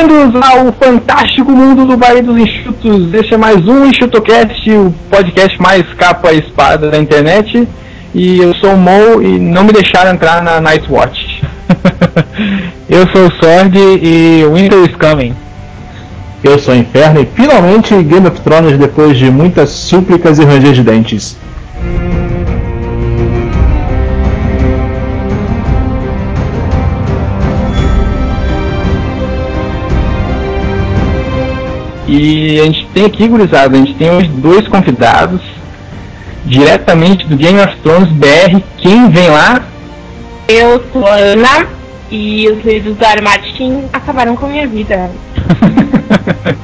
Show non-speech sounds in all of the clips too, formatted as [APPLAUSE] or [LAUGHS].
Bem-vindos ao fantástico mundo do Baile dos Enxutos. Este é mais um Enxutocast, o podcast mais capa e espada da internet. E eu sou o Mo e não me deixaram entrar na Nightwatch. [LAUGHS] eu sou o Sword e Winter is Coming. Eu sou o Inferno e finalmente Game of Thrones depois de muitas súplicas e ranger de dentes. E a gente tem aqui, gurizada, a gente tem hoje dois convidados, diretamente do Game of Thrones BR. Quem vem lá? Eu sou a Ana e os livros do Armatin acabaram com a minha vida.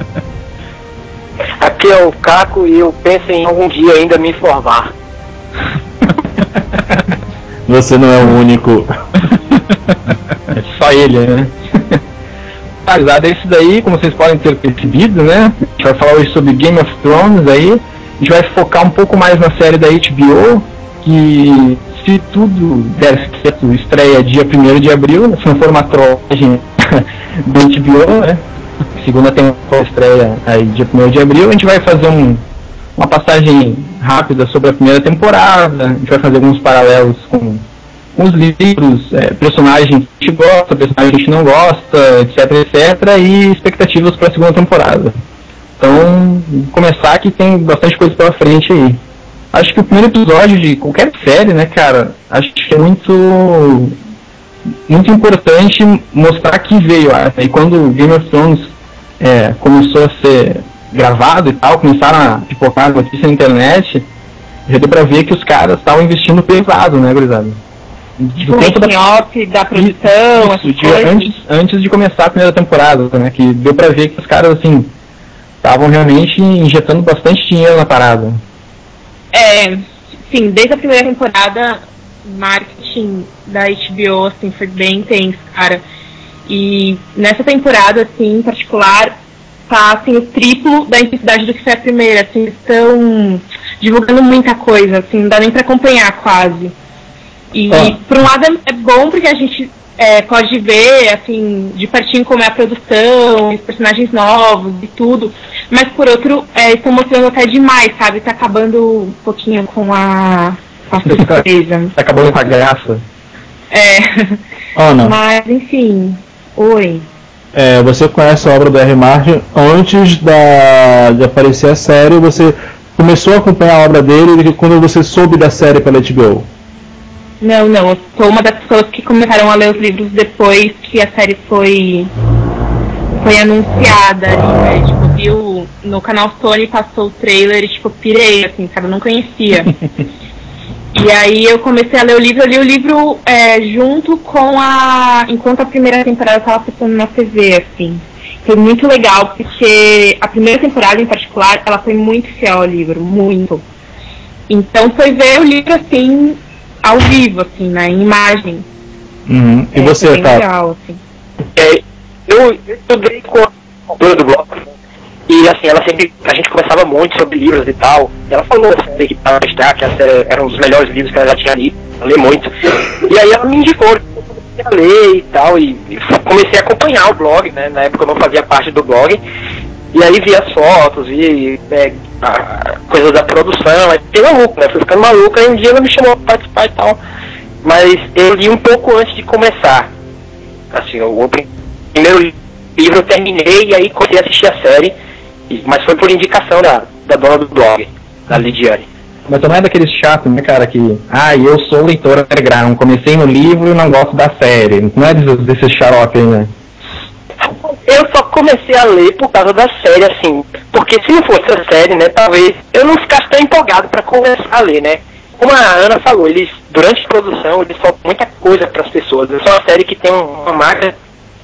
[LAUGHS] Aqui é o Caco e eu penso em algum dia ainda me informar. [LAUGHS] Você não é o único. [LAUGHS] é só ele, né? Atualizado é isso daí, como vocês podem ter percebido, né? A gente vai falar hoje sobre Game of Thrones aí. A gente vai focar um pouco mais na série da HBO, que se tudo der certo, estreia dia 1 de abril, se não for uma trollagem [LAUGHS] do HBO, né? Segunda temporada estreia aí dia 1 de abril, a gente vai fazer um, uma passagem rápida sobre a primeira temporada, a gente vai fazer alguns paralelos com os livros, é, personagens que a gente gosta, personagens que a gente não gosta, etc, etc, e expectativas para a segunda temporada. Então, começar que tem bastante coisa pela frente aí. Acho que o primeiro episódio de qualquer série, né, cara, acho que é muito muito importante mostrar que veio. Ah, e quando Game of Thrones é, começou a ser gravado e tal, começaram a pipocar notícias na internet, já deu pra ver que os caras estavam investindo pesado, né, gurizada? Do tempo da, off, da produção, isso, de, antes, antes de começar a primeira temporada, né? Que deu pra ver que os caras, assim, estavam realmente injetando bastante dinheiro na parada. É, sim, desde a primeira temporada, marketing da HBO, assim, foi bem intenso, cara. E nessa temporada, assim, em particular, tá, assim, o triplo da intensidade do que foi a primeira, assim, estão divulgando muita coisa, assim, não dá nem pra acompanhar quase. E ah. por um lado é, é bom porque a gente é, pode ver, assim, de pertinho como é a produção, os personagens novos e tudo. Mas por outro, é, estão mostrando até demais, sabe? Tá acabando um pouquinho com a, com a surpresa. tá acabando com a graça. É. Oh, não. Mas enfim. Oi. É, você conhece a obra do R. Martin antes da, de aparecer a série, você começou a acompanhar a obra dele quando você soube da série pela HBO? Não, não. Eu sou uma das pessoas que começaram a ler os livros depois que a série foi foi anunciada ali, né? Tipo, viu no canal Sony passou o trailer e tipo, pirei, assim, sabe? Eu não conhecia. [LAUGHS] e aí eu comecei a ler o livro, eu li o livro é, junto com a. Enquanto a primeira temporada estava passando na TV, assim. Foi muito legal, porque a primeira temporada em particular, ela foi muito fiel ao livro, muito. Então foi ver o livro assim, ao vivo, assim, né? Em imagem. Uhum. E é, você, tá? Legal, assim. É, eu estudei com a autora do bloco e assim, ela sempre. A gente conversava muito sobre livros e tal. E ela falou assim, que para mostrar que essa era um dos melhores livros que ela já tinha lido, ela lê muito. E aí ela me indicou, eu comecei a ler e tal, e, e comecei a acompanhar o blog, né? Na época eu não fazia parte do blog. E aí vi as fotos, vi é, coisas da produção, aí fiquei maluco, né? Fui ficando maluco, aí um dia ela me chamou pra participar e tal. Mas eu li um pouco antes de começar. Assim, o primeiro livro eu terminei e aí comecei a assistir a série, mas foi por indicação da, da dona do blog, da Lidiane. Mas tu não é daqueles chatos, né, cara, que, ah, eu sou leitor underground, comecei no livro e não gosto da série. Não é desses, desses xarope aí, né? Eu só comecei a ler por causa da série, assim. Porque se não fosse a série, né, talvez eu não ficasse tão empolgado para começar a ler, né? Como a Ana falou, eles, durante a produção, eles soltam muita coisa para as pessoas. É uma série que tem uma marca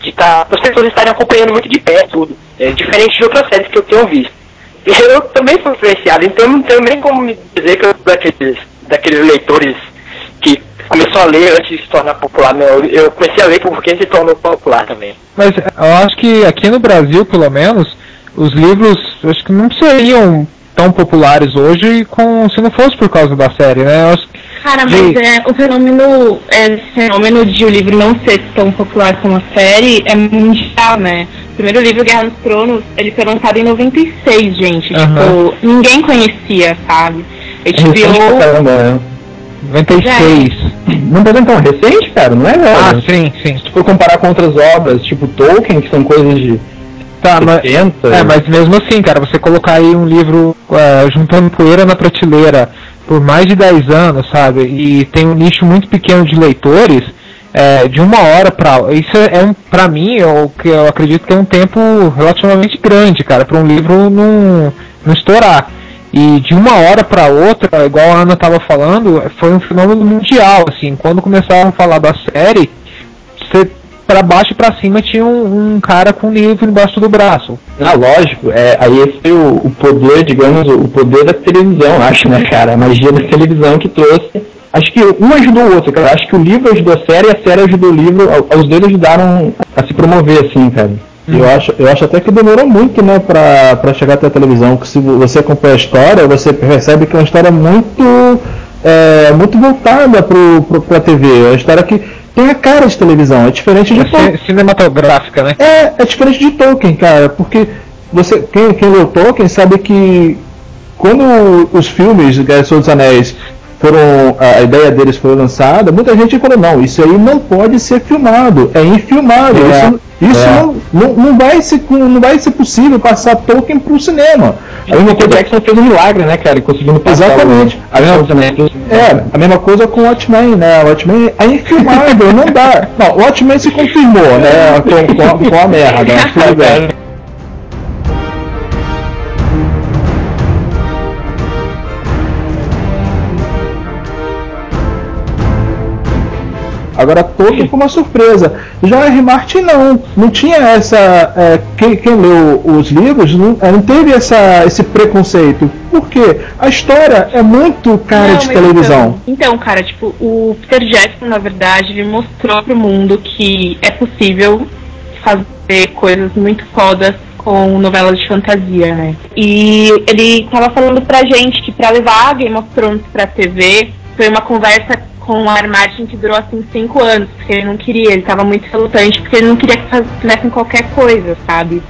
de tá, as pessoas estarem acompanhando muito de perto tudo. É diferente de outras séries que eu tenho visto. Eu também fui influenciado, então não tenho nem como me dizer que eu sou daqueles, daqueles leitores começou a ler antes de se tornar popular. Meu, eu comecei a ler porque se tornou popular também. Mas eu acho que aqui no Brasil, pelo menos, os livros acho que não seriam tão populares hoje com, se não fosse por causa da série, né? Cara, mas é, o fenômeno, é, fenômeno de o livro não ser tão popular como a série é mundial, né? O primeiro livro, Guerra dos Tronos, ele foi lançado em 96, gente. Uhum. Tipo, ninguém conhecia, sabe? HBO... É né? 96. Já. Não, tá mas então, recente, cara, não é velho. Ah, sim, sim. Se tu for comparar com outras obras, tipo Tolkien, que são coisas de tá, 70... Mas, é, mas mesmo assim, cara, você colocar aí um livro eh, uh, juntando poeira na prateleira por mais de 10 anos, sabe, e tem um nicho muito pequeno de leitores... É, de uma hora para isso é, é um para mim o que eu acredito que é um tempo relativamente grande cara para um livro não, não estourar e de uma hora pra outra, igual a Ana tava falando, foi um fenômeno mundial, assim, quando começaram a falar da série, você pra baixo e pra cima tinha um, um cara com um livro embaixo do braço. Ah, lógico, é, aí esse o, o poder, digamos, o poder da televisão, acho, né, cara? A magia da televisão que trouxe. Acho que um ajudou o outro, cara. Acho que o livro ajudou a série e a série ajudou o livro. Os dois ajudaram a se promover, assim, cara. Eu acho, eu acho até que demorou muito, né, pra, pra chegar até a televisão. Que se você acompanha a história, você percebe que é uma história muito, é, muito voltada pro, pro, pra TV. É uma história que tem a cara de televisão. É diferente de É Tolkien. ci- cinematográfica, né? É, é diferente de Tolkien, cara. Porque você, quem, quem leu Tolkien sabe que quando os filmes de Guerra dos Anéis foram a a ideia deles foi lançada, muita gente falou não, isso aí não pode ser filmado, é infilmável, É, isso, isso é. não, não, não vai ser não vai ser possível passar Tolkien para o cinema. Aí o Michael Jackson fez um milagre, né, cara? Conseguindo passar Exatamente. o- a Anéis. É, a mesma coisa com o Watchmen, né? O Watchmen é infilmável, [LAUGHS] não dá. Não, o Watchmen se confirmou, né? Com, com, a- com a merda, mas tudo bem. [LAUGHS] Agora Tolkien foi uma surpresa. Já R. Martin não, não tinha essa. é, quem, quem leu os livros não, é, não teve essa, esse preconceito. Por quê? A história é muito cara Não, de televisão. Então, então, cara, tipo, o Peter Jackson, na verdade, ele mostrou pro mundo que é possível fazer coisas muito fodas com novelas de fantasia, né? E ele tava falando pra gente que pra levar Game of Thrones pra TV foi uma conversa com a Martin que durou assim cinco anos, porque ele não queria, ele tava muito relutante, porque ele não queria que fizessem qualquer coisa, sabe?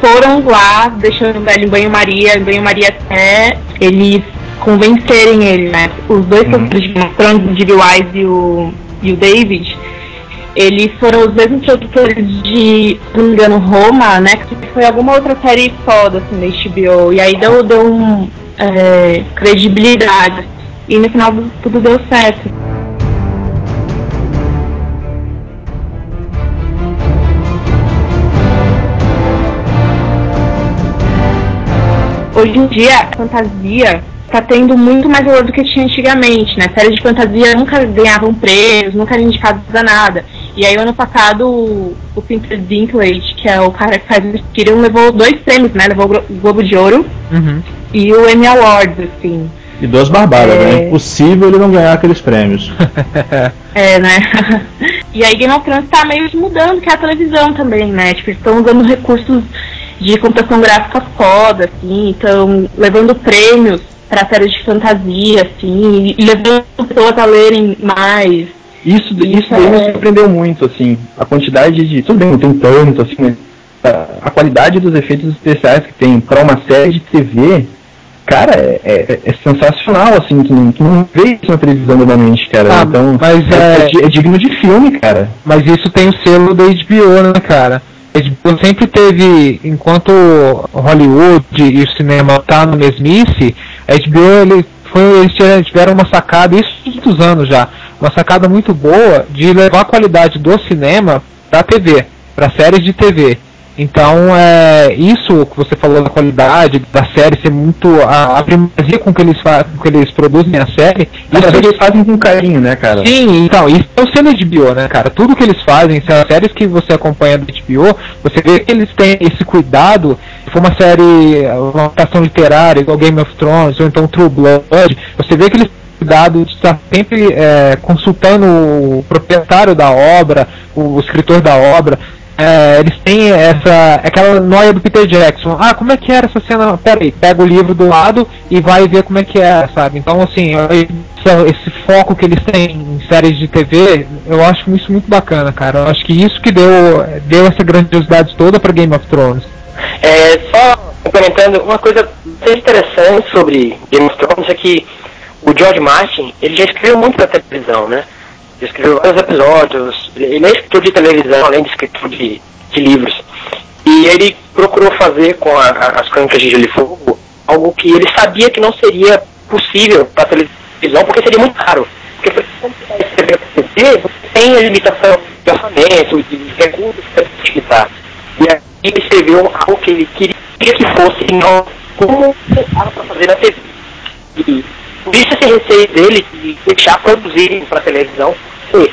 foram lá, deixando o velho em banho-maria, em banho-maria até eles convencerem ele, né? Os dois produtores de o G.B. Wise e o, e o David, eles foram os mesmos produtores de, se não me engano, Roma, né? Que foi alguma outra série foda, assim, da HBO. E aí deu, deu um, é, credibilidade. E no final tudo deu certo. Hoje em dia, a fantasia tá tendo muito mais valor do que tinha antigamente, né? Séries de fantasia nunca ganhavam prêmios, nunca eram indicados a nada. E aí, ano passado, o, o Peter Dinklage, que é o cara que faz o Tyrion, levou dois prêmios, né? Levou o Glo- Globo de Ouro Uhum. e o Emmy Awards, assim. E duas barbadas, É. né? Impossível ele não ganhar aqueles prêmios. [LAUGHS] É, né? [LAUGHS] e aí Game of Thrones tá meio que mudando, que é a televisão também, né? Tipo, eles estão usando recursos de computação gráfica foda, assim, estão levando prêmios pra séries de fantasia, assim, e levando pessoas a lerem mais. Isso, isso Isso é- me surpreendeu muito, assim. A quantidade de. Tudo bem, não tem tanto, assim, mas a, a qualidade dos efeitos especiais que tem pra uma série de TV, cara, é, é- é sensacional, assim, que não, que não vê isso na televisão normalmente, cara. Ah, então, mas é, é- di- é digno de filme, cara. Mas isso tem o selo da HBO, né, cara? A HBO sempre teve, enquanto Hollywood e o cinema tá no mesmice, a HBO ele foi, eles tiveram- uma sacada, isso muitos anos já, uma sacada muito boa de levar a qualidade do cinema pra TV, pra séries de TV. Então, é, isso que você falou da qualidade da série ser muito a, a primazia com que eles com que eles produzem a série, Isso isso eles fazem com carinho, né, cara? Sim, então, isso é o selo HBO, né, cara? Tudo que eles fazem, se as séries que você acompanha do HBO, você vê que eles têm esse cuidado. Se for uma série, uma adaptação literária, igual Game of Thrones, ou então True Blood, você vê que eles têm cuidado de estar sempre é, consultando o proprietário da obra, o escritor da obra. É, eles têm essa aquela noia do Peter Jackson. Ah, como é que era essa cena? Pera aí, pega o livro do lado e vai ver como é que é, sabe? Então, assim, esse foco que eles têm em séries de TV, eu acho isso muito bacana, cara. Eu acho que isso que deu, deu essa grandiosidade toda para Game of Thrones. É, só complementando, uma coisa interessante sobre Game of Thrones é que o George Martin, ele já escreveu muito para televisão, né? Escreveu vários episódios, ele é escritor de televisão, além de escritor de, de livros. E ele procurou fazer com a, as crônicas de Gelo e Fogo algo que ele sabia que não seria possível para televisão, porque seria muito caro. Porque, por exemplo, você escrever para TV, você tem a limitação de orçamento, de recursos para utilizar. E aí ele escreveu algo que ele queria que fosse, não como para fazer na TV. E por isso esse receio dele de deixar produzirem para televisão foi,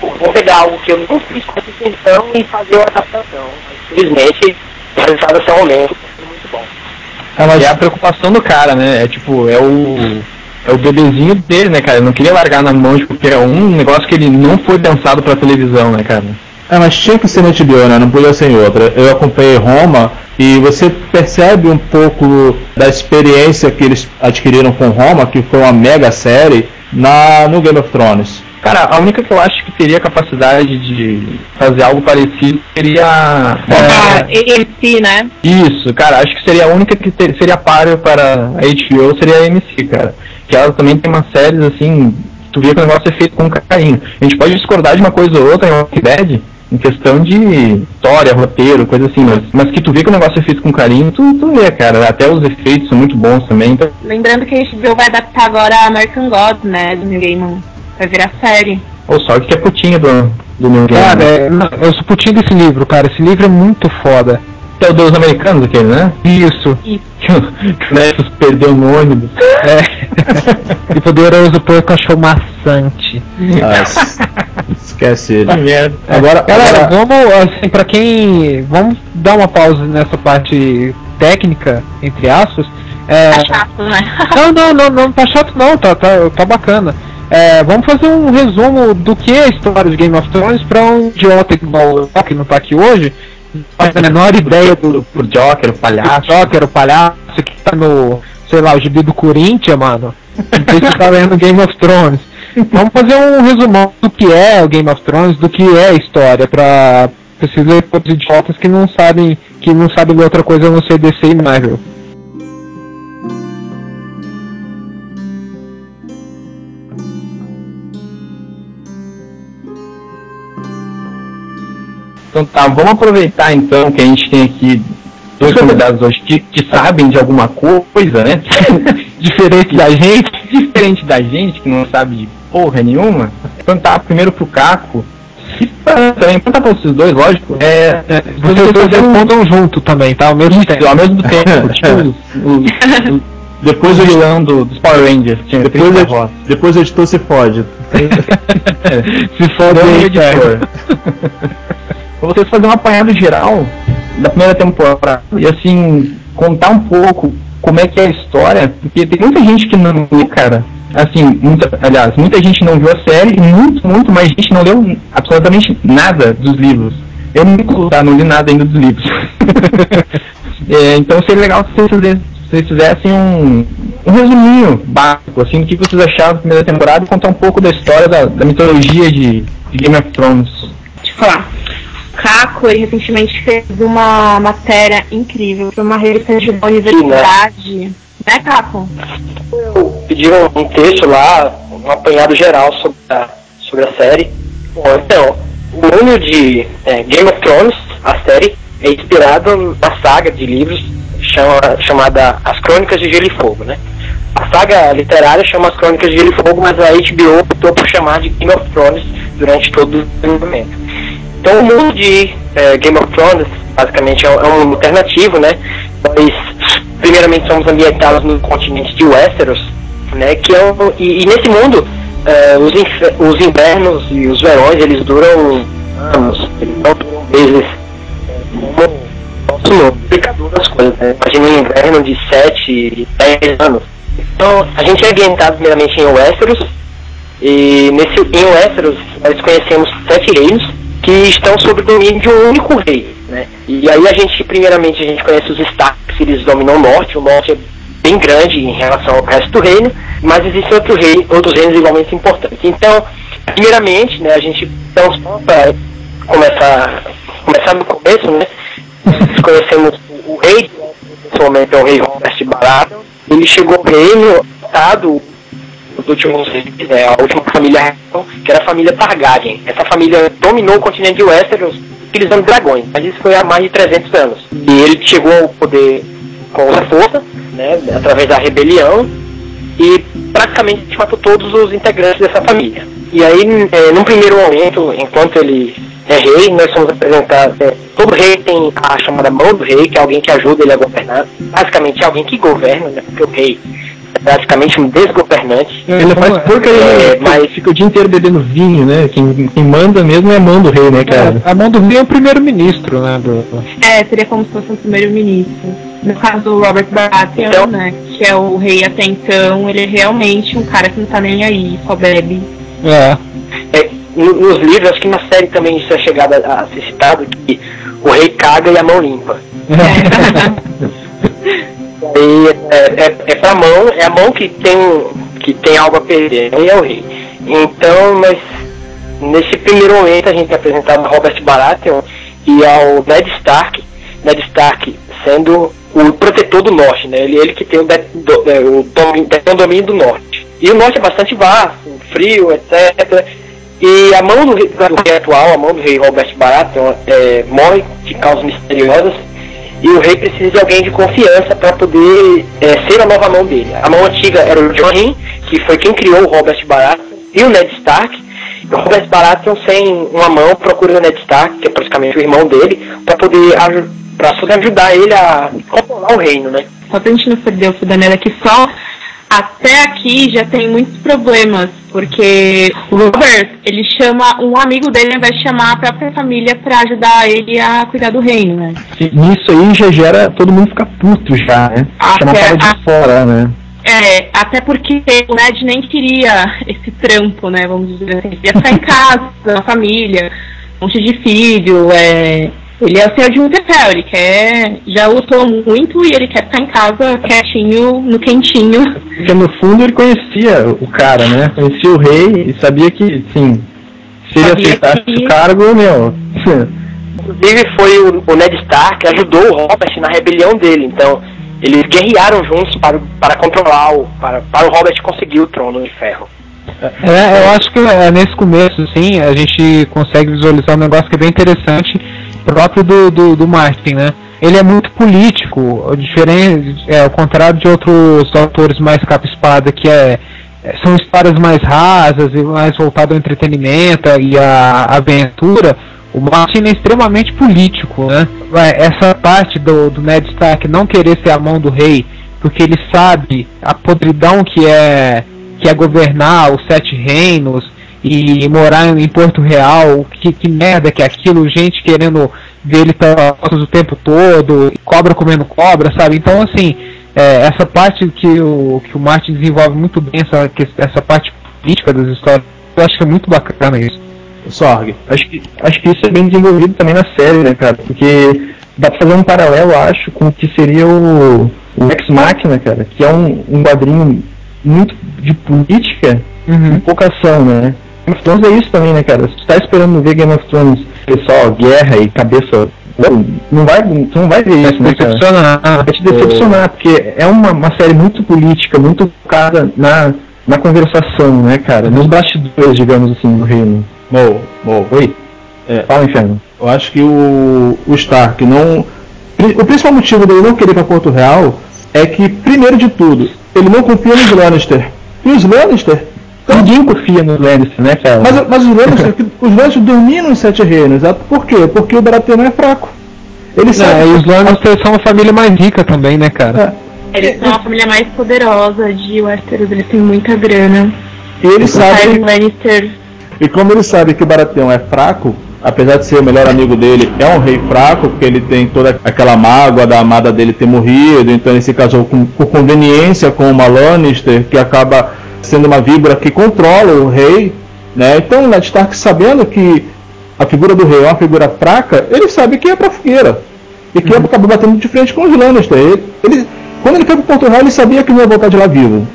vou pegar algo que eu não fiz com essa intenção e fazer uma adaptação. Infelizmente, o resultado até o momento é muito bom. É, mas é a preocupação do cara, né? É tipo, é o. É o bebezinho dele, né, cara? Ele não queria largar na mão de qualquer um negócio que ele não foi pensado pra televisão, né, cara? É, mas tinha que ser na HBO, né? Não podia ser em outra. Eu acompanhei Roma e você percebe um pouco da experiência que eles adquiriram com Roma, que foi uma mega série, na, no Game of Thrones. Cara, a única que eu acho que teria capacidade de fazer algo parecido seria. Ah, AMC, né? Isso, cara, acho que seria a única que ter, seria páreo para a HBO, seria a AMC, cara. Que ela também tem umas séries assim, tu vê que o negócio é feito com carinho. A gente pode discordar de uma coisa ou outra em Walking Dead, em questão de história, roteiro, coisa assim, mas, mas que tu vê que o negócio é feito com carinho, tu, tu vê, cara. Até os efeitos são muito bons também. Então... Lembrando que a HBO vai adaptar agora a American God, né, do New Game Vai virar série. Ou só que é putinho do, do New Game. Cara, é, eu sou putinho desse livro, cara. Esse livro é muito foda. É o dos americanos aquele, né? Isso. [LAUGHS] Que o Nessus perdeu no ônibus. É. [LAUGHS] e poderoso porco achou maçante. Nossa. Esquece ele. Que merda. Agora, galera, vamos, assim, pra quem. Vamos dar uma pausa nessa parte técnica, entre aspas. É... Tá chato, né? Não, não, não, não tá chato não, tá, tá, tá bacana. É, vamos fazer um resumo do que é a história de Game of Thrones para um idiota igual eu, que não tá aqui hoje, não faz a menor ideia do, Pro Joker, o palhaço. do Joker, o palhaço que tá no, sei lá, o gibi do Corinthians, mano. Não sei se tá lendo Game of Thrones. Vamos fazer um resumão do que é o Game of Thrones, do que é a história, pra esses leitores idiotas que não sabem, que não sabem de outra coisa a não ser DC e Marvel. Então tá, vamos aproveitar então que a gente tem aqui dois convidados hoje que, que sabem de alguma coisa, né? [LAUGHS] Diferente da gente, diferente da gente que não sabe de porra nenhuma. Perguntar primeiro pro Caco. E pra, também perguntar pra vocês dois, lógico. É, é, Vocês dois respondam junto também, tá? Ao mesmo tempo. ao mesmo tempo, [LAUGHS] tipo, o, o, depois [LAUGHS] o vilão do, dos Power Rangers. Tinha Depois, 30 o- votos. depois o editor se fode. Se fode editor. Pra vocês fazerem um apanhado geral da primeira temporada e assim contar um pouco como é que é a história, porque tem muita gente que não lê, cara. Assim, muita, aliás, muita gente não viu a série e muito, muito mais gente não leu absolutamente nada dos livros. Eu não, tá, não li nada ainda dos livros. [LAUGHS] É, então seria legal se vocês, vocês fizessem um, um resuminho básico, assim, do que vocês acharam da primeira temporada e contar um pouco da história da, da mitologia de, de Game of Thrones. Deixa eu falar. Caco, ele recentemente fez uma matéria incrível para uma revista de uma universidade. Né, Caco? Pediram um texto lá, um apanhado geral sobre a, sobre a série. Bom, então, o mundo de é, Game of Thrones, a série, é inspirado na saga de livros chama- chamada As Crônicas de Gelo e Fogo, né? A saga literária chama As Crônicas de Gelo e Fogo, mas a HBO optou por chamar de Game of Thrones durante todo o desenvolvimento. Então o mundo de eh, Game of Thrones basicamente é um, é um mundo alternativo, né? Nós primeiramente somos ambientados no continente de Westeros, né? Que é um, e, e nesse mundo eh, os, os invernos e os verões eles duram anos, eles meses como nosso mundo. Das coisas, né? Imagina um inverno de 7, 10 anos. Então a gente é ambientado primeiramente em Westeros e nesse em Westeros nós conhecemos sete reinos que estão sob o domínio de um único rei, né? E aí a gente, primeiramente, a gente conhece os Starks, eles dominam o norte, o norte é bem grande em relação ao resto do reino, mas existem outro rei, outros reinos igualmente importantes. Então, primeiramente, né, a gente, para começar, começar do começo, né, conhecemos o, o rei, nesse momento é o rei Robert Baratheon, ele chegou ao reino, estado os últimos né, a última família que era a família Targaryen. Essa família dominou o continente de Westeros utilizando dragões, mas isso foi há mais de 300 anos. E ele chegou ao poder com a força, né, através da rebelião, e praticamente matou todos os integrantes dessa família. E aí, é, num primeiro momento, enquanto ele é rei, nós somos apresentados. É, todo rei tem a chamada mão do rei, que é alguém que ajuda ele a governar. Basicamente, é alguém que governa, né, porque o rei praticamente um desgovernante. É, ele faz porcaria, é, mas fica o dia inteiro bebendo vinho, né? Quem, quem manda mesmo é a mão do rei, né, cara? É, a mão do rei é o primeiro-ministro, né? Do... É, seria como se fosse um primeiro-ministro. No caso do Robert Baratheon, então, né? Que é o rei até então, ele é realmente um cara que não tá nem aí, só bebe. É. é nos livros, acho que na série também isso é chegado a, ser citado, que o rei caga e a mão limpa. [LAUGHS] [LAUGHS] E é, é, é pra mão, é a mão que tem, que tem algo a perder, e é o rei. Então, mas nesse primeiro momento a gente é apresentado a Robert Baratheon e ao Ned Stark, Ned Stark sendo o protetor do norte, né? Ele, ele que tem o, do, é, domínio, o domínio do norte. E o norte é bastante vasto, frio, etc. E a mão do rei, do rei atual, a mão do rei Robert Baratheon, é, morre de causas misteriosas e o rei precisa de alguém de confiança para poder é, ser a nova mão dele. A mão antiga era o John que foi quem criou o Robert Baratheon, e o Ned Stark. E o Robert Baratheon, sem uma mão, procura o Ned Stark, que é praticamente o irmão dele, para poder, poder ajudar ele a controlar o reino, né? Só pra gente não perder o fio da que só até aqui já tem muitos problemas, porque o Robert, ele chama um amigo dele de chamar a própria família para ajudar ele a cuidar do reino, né? Nisso aí já gera todo mundo ficar puto já, né? Chama a de fora, né? É, até porque o Ned nem queria esse trampo, né? Vamos dizer assim. Ele ia ficar em casa, na família, um monte de filho, é, ele é o senhor de Winterfell, ele quer. Já lutou muito e ele quer ficar em casa quietinho, no quentinho. Porque no fundo ele conhecia o cara, né? Conhecia o rei e sabia que, sim, se ele aceitasse que... o cargo, meu. Inclusive foi o, o, Ned Stark que ajudou o Robert na rebelião dele, então eles guerrearam juntos para, para controlar o. Para, para o Robert conseguir o trono de ferro. É, eu acho que é, nesse começo, sim, a gente consegue visualizar um negócio que é bem interessante próprio do, do, do Martin, né? Ele é muito político, diferente, é, ao contrário de outros autores mais capa-espada, que é, é, são histórias mais rasas e mais voltado ao entretenimento e à aventura. O Martin é extremamente político, né? Essa parte do, do Ned Stark não querer ser a mão do rei, porque ele sabe a podridão que é que é governar os sete reinos e morar em Porto Real, que, que merda que é aquilo, gente querendo ver ele fotos o tempo todo, cobra comendo cobra, sabe? Então, assim, é, essa parte que o, que o Martin desenvolve muito bem, essa, essa parte política das histórias, eu acho que é muito bacana isso. Sorg, acho que, acho que isso é bem desenvolvido também na série, né, cara? Porque dá pra fazer um paralelo, acho, com o que seria o, o Ex Machina, cara, que é um, um quadrinho muito de política uhum. e pouca ação, né? Game of Thrones é isso também, né, cara? Se tu tá esperando ver Game of Thrones só guerra e cabeça. Não vai, tu não vai ver isso, né, cara? Decepcionar. Vai te decepcionar, porque é uma, uma série muito política, muito focada na, na conversação, né, cara? Nos bastidores, digamos assim, do reino. Mo, Mo. Oi. É, Fala, inferno. Eu acho que o, o Stark não. O principal motivo dele não querer ir pra Porto Real é que, primeiro de tudo, ele não confia nos Lannister. E os Lannister então, Ninguém confia no Lannister, né, cara? Mas, mas os Lannister, [LAUGHS] os Lannister dominam os Sete Reinos. Por quê? Porque o Baratheon é fraco. Eles é, e os Lannister são uma família mais rica também, né, cara? É. Eles são a família mais poderosa de Westeros, eles têm muita grana. E eles sabem... Lannister... E como eles sabem que o Baratheon é fraco, apesar de ser o melhor amigo dele, é um rei fraco, porque ele tem toda aquela mágoa da amada dele ter morrido, então ele se casou com, por conveniência com uma Lannister, que acaba sendo uma víbora que controla o rei, né? Então Ned Stark sabendo que a figura do rei é uma figura fraca, ele sabe que é pra fogueira. E que uhum. acabou batendo de frente com os Lannister. Ele, ele, quando ele foi pro Porto Real, ele sabia que não ia voltar de lá vivo.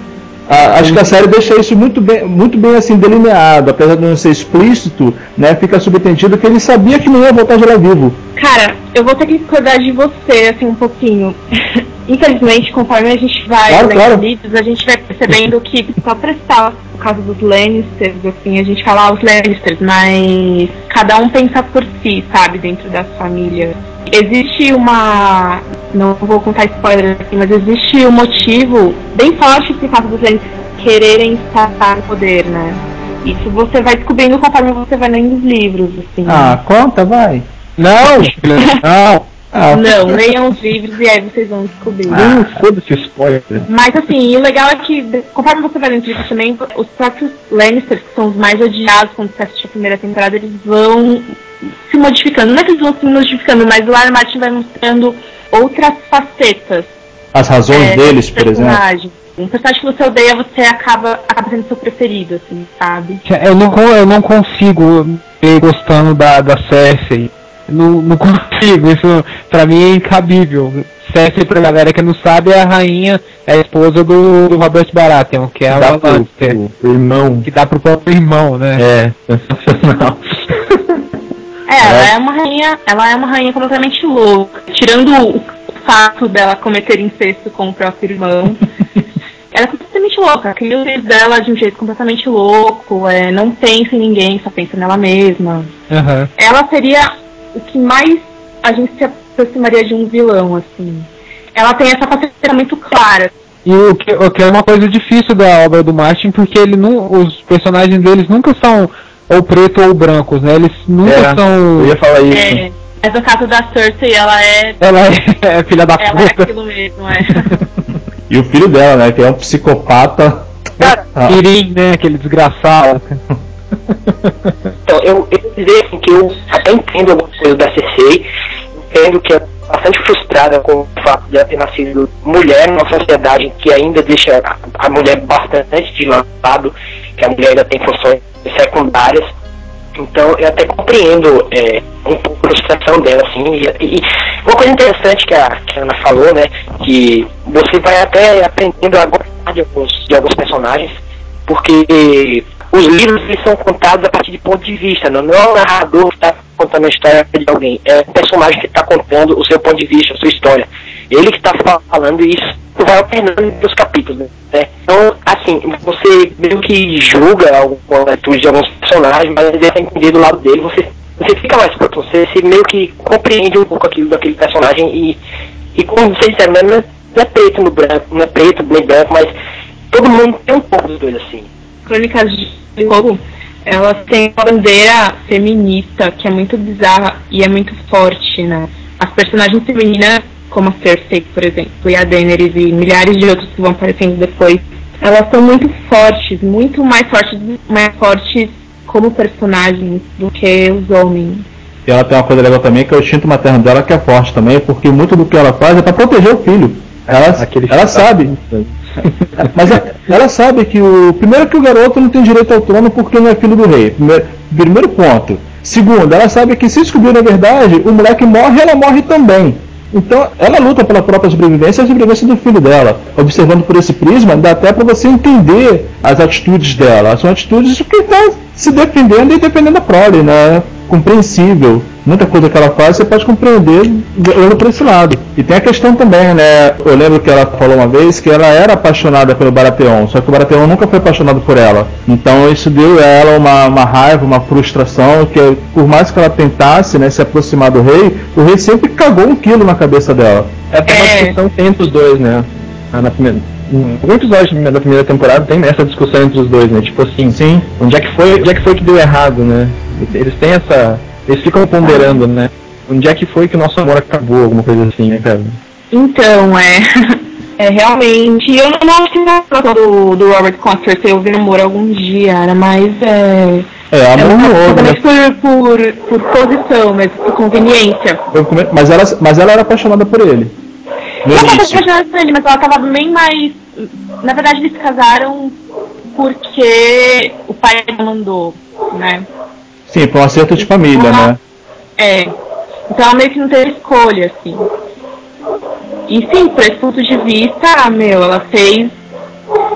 Ah, acho que a série deixa isso muito bem, muito bem assim delineado, apesar de não ser explícito, né? Fica subentendido que ele sabia que não ia voltar de lá vivo. Cara, eu vou ter que discordar de você assim um pouquinho. [LAUGHS] Infelizmente, conforme a gente vai claro, lendo claro. livros, a gente vai percebendo que só prestar o caso dos Lannisters, assim, a gente fala ah, os Lannisters, mas cada um pensa por si, sabe, dentro das famílias. Existe uma. Não vou contar spoiler aqui, mas existe um motivo bem forte por causa dos Lannisters quererem estar no poder, né? Isso você vai descobrindo conforme você vai lendo os livros, assim. Ah, conta, vai. Não! [LAUGHS] não! Ah, não, leiam os livros e aí vocês vão descobrir. Ah, foda-se spoiler. Mas assim, o legal é que, conforme você vai lendo livros também, os próprios Lannisters, que são os mais odiados quando você assiste a primeira temporada, eles vão se modificando. Não é que eles vão se modificando, mas o Lar Martin vai mostrando outras facetas. As razões é, deles, por exemplo. Um personagem que você odeia, você acaba, acaba sendo seu preferido, assim, sabe? Eu não, eu não consigo ir gostando da, da Cersei. Não, não consigo, isso pra mim é incabível. Cersei, pra galera que não sabe, é a rainha, é a esposa do, do Robert Baratheon, que é dá pro, pro irmão. Que dá pro próprio irmão, né? É, sensacional. É, ela é. é uma rainha, ela é uma rainha completamente louca. Tirando o fato dela cometer incesto com o próprio irmão. [LAUGHS] ela é completamente louca. Cria o filhos dela de um jeito completamente louco. É, não pensa em ninguém, só pensa nela mesma. Uhum. Ela seria o que mais a gente se aproximaria de um vilão, assim. Ela tem essa faceta muito clara. E o que, o que é uma coisa difícil da obra do Martin, porque ele não, os personagens deles nunca são ou preto ou brancos, né? Eles nunca é, são. Eu ia falar isso. É, mas no caso da Cersei, ela é. Ela é, é filha da ela puta. Ela é aquilo mesmo, é. e o filho dela, né? Que é um psicopata. Cara, ah. Kirin, né? Aquele desgraçado. [LAUGHS] [LAUGHS] Então, eu, eu dizer assim, que eu até entendo algumas coisas da CC, entendo que é bastante frustrada com o fato de ela ter nascido mulher numa sociedade que ainda deixa a, a mulher bastante de lado, que a mulher ainda tem funções secundárias. Então eu até compreendo é, um pouco a frustração dela, assim. E, e, uma coisa interessante que a, que a Ana falou, né? Que você vai até aprendendo a gostar de alguns, de alguns personagens, porque os livros eles são contados a partir de ponto de vista, não, não é o narrador que está contando a história de alguém, é o personagem que está contando o seu ponto de vista, a sua história. Ele que está falando isso vai alternando os capítulos, né? Então, assim, você meio que julga alguma atitude de alguns personagens, mas ele está entender do lado dele, você, você fica mais próximo, você se meio que compreende um pouco aquilo daquele personagem e, e como vocês disseram, não é, não é preto no branco, não é preto nem branco, mas todo mundo tem um pouco dos dois assim. Crônicas de Fogo, elas têm uma bandeira feminista que é muito bizarra e é muito forte, né? As personagens femininas, como a Cersei, por exemplo, e a Daenerys e milhares de outros que vão aparecendo depois, elas são muito fortes, muito mais fortes, mais fortes como personagens do que os homens. E ela tem uma coisa legal também, que é o instinto materno dela que é forte também, porque muito do que ela faz é para proteger o filho. Ela, ela sabe. [LAUGHS] Mas ela sabe que o. Primeiro que o garoto não tem direito ao trono porque não é filho do rei. Primeiro, primeiro ponto. Segundo, ela sabe que se descobrir a verdade, o moleque morre ela morre também. Então, ela luta pela própria sobrevivência e a sobrevivência do filho dela. Observando por esse prisma, dá até para você entender as atitudes dela. São atitudes que estão se defendendo e defendendo a prole, né? Compreensível muita coisa que ela faz você pode compreender olhando para esse lado. E tem a questão também, né? Eu lembro que ela falou uma vez que ela era apaixonada pelo Baratheon, só que o Baratheon nunca foi apaixonado por ela. Então isso deu a ela uma, uma raiva, uma frustração, que por mais que ela tentasse né, se aproximar do rei, o rei sempre cagou um quilo na cabeça dela. É até uma é. discussão que tem entre os dois, né? Ah, na primeira, em alguns episódios da primeira temporada tem essa discussão entre os dois, né? Tipo assim, Sim. onde é que foi, onde é que foi que deu errado, né? Eles têm essa eles ficam ponderando, né? Onde é que foi que o nosso amor acabou, alguma coisa assim, né, cara? Então, é. [LAUGHS] É, realmente. Eu não acho que a do, do Robert com a Cersei houve namoro algum dia, era mais. É, é amor não houve, né? por, por, por posição, mas por conveniência. mas, ela, mas ela era apaixonada por ele. Ela estava apaixonada por ele, mas ela estava bem mais. Na verdade, eles se casaram porque o pai mandou, né? Sim, foi um acerto de família, Ela- né? É. Então ela meio que não teve escolha, assim. E sim, por esse ponto de vista, ah, meu, ela fez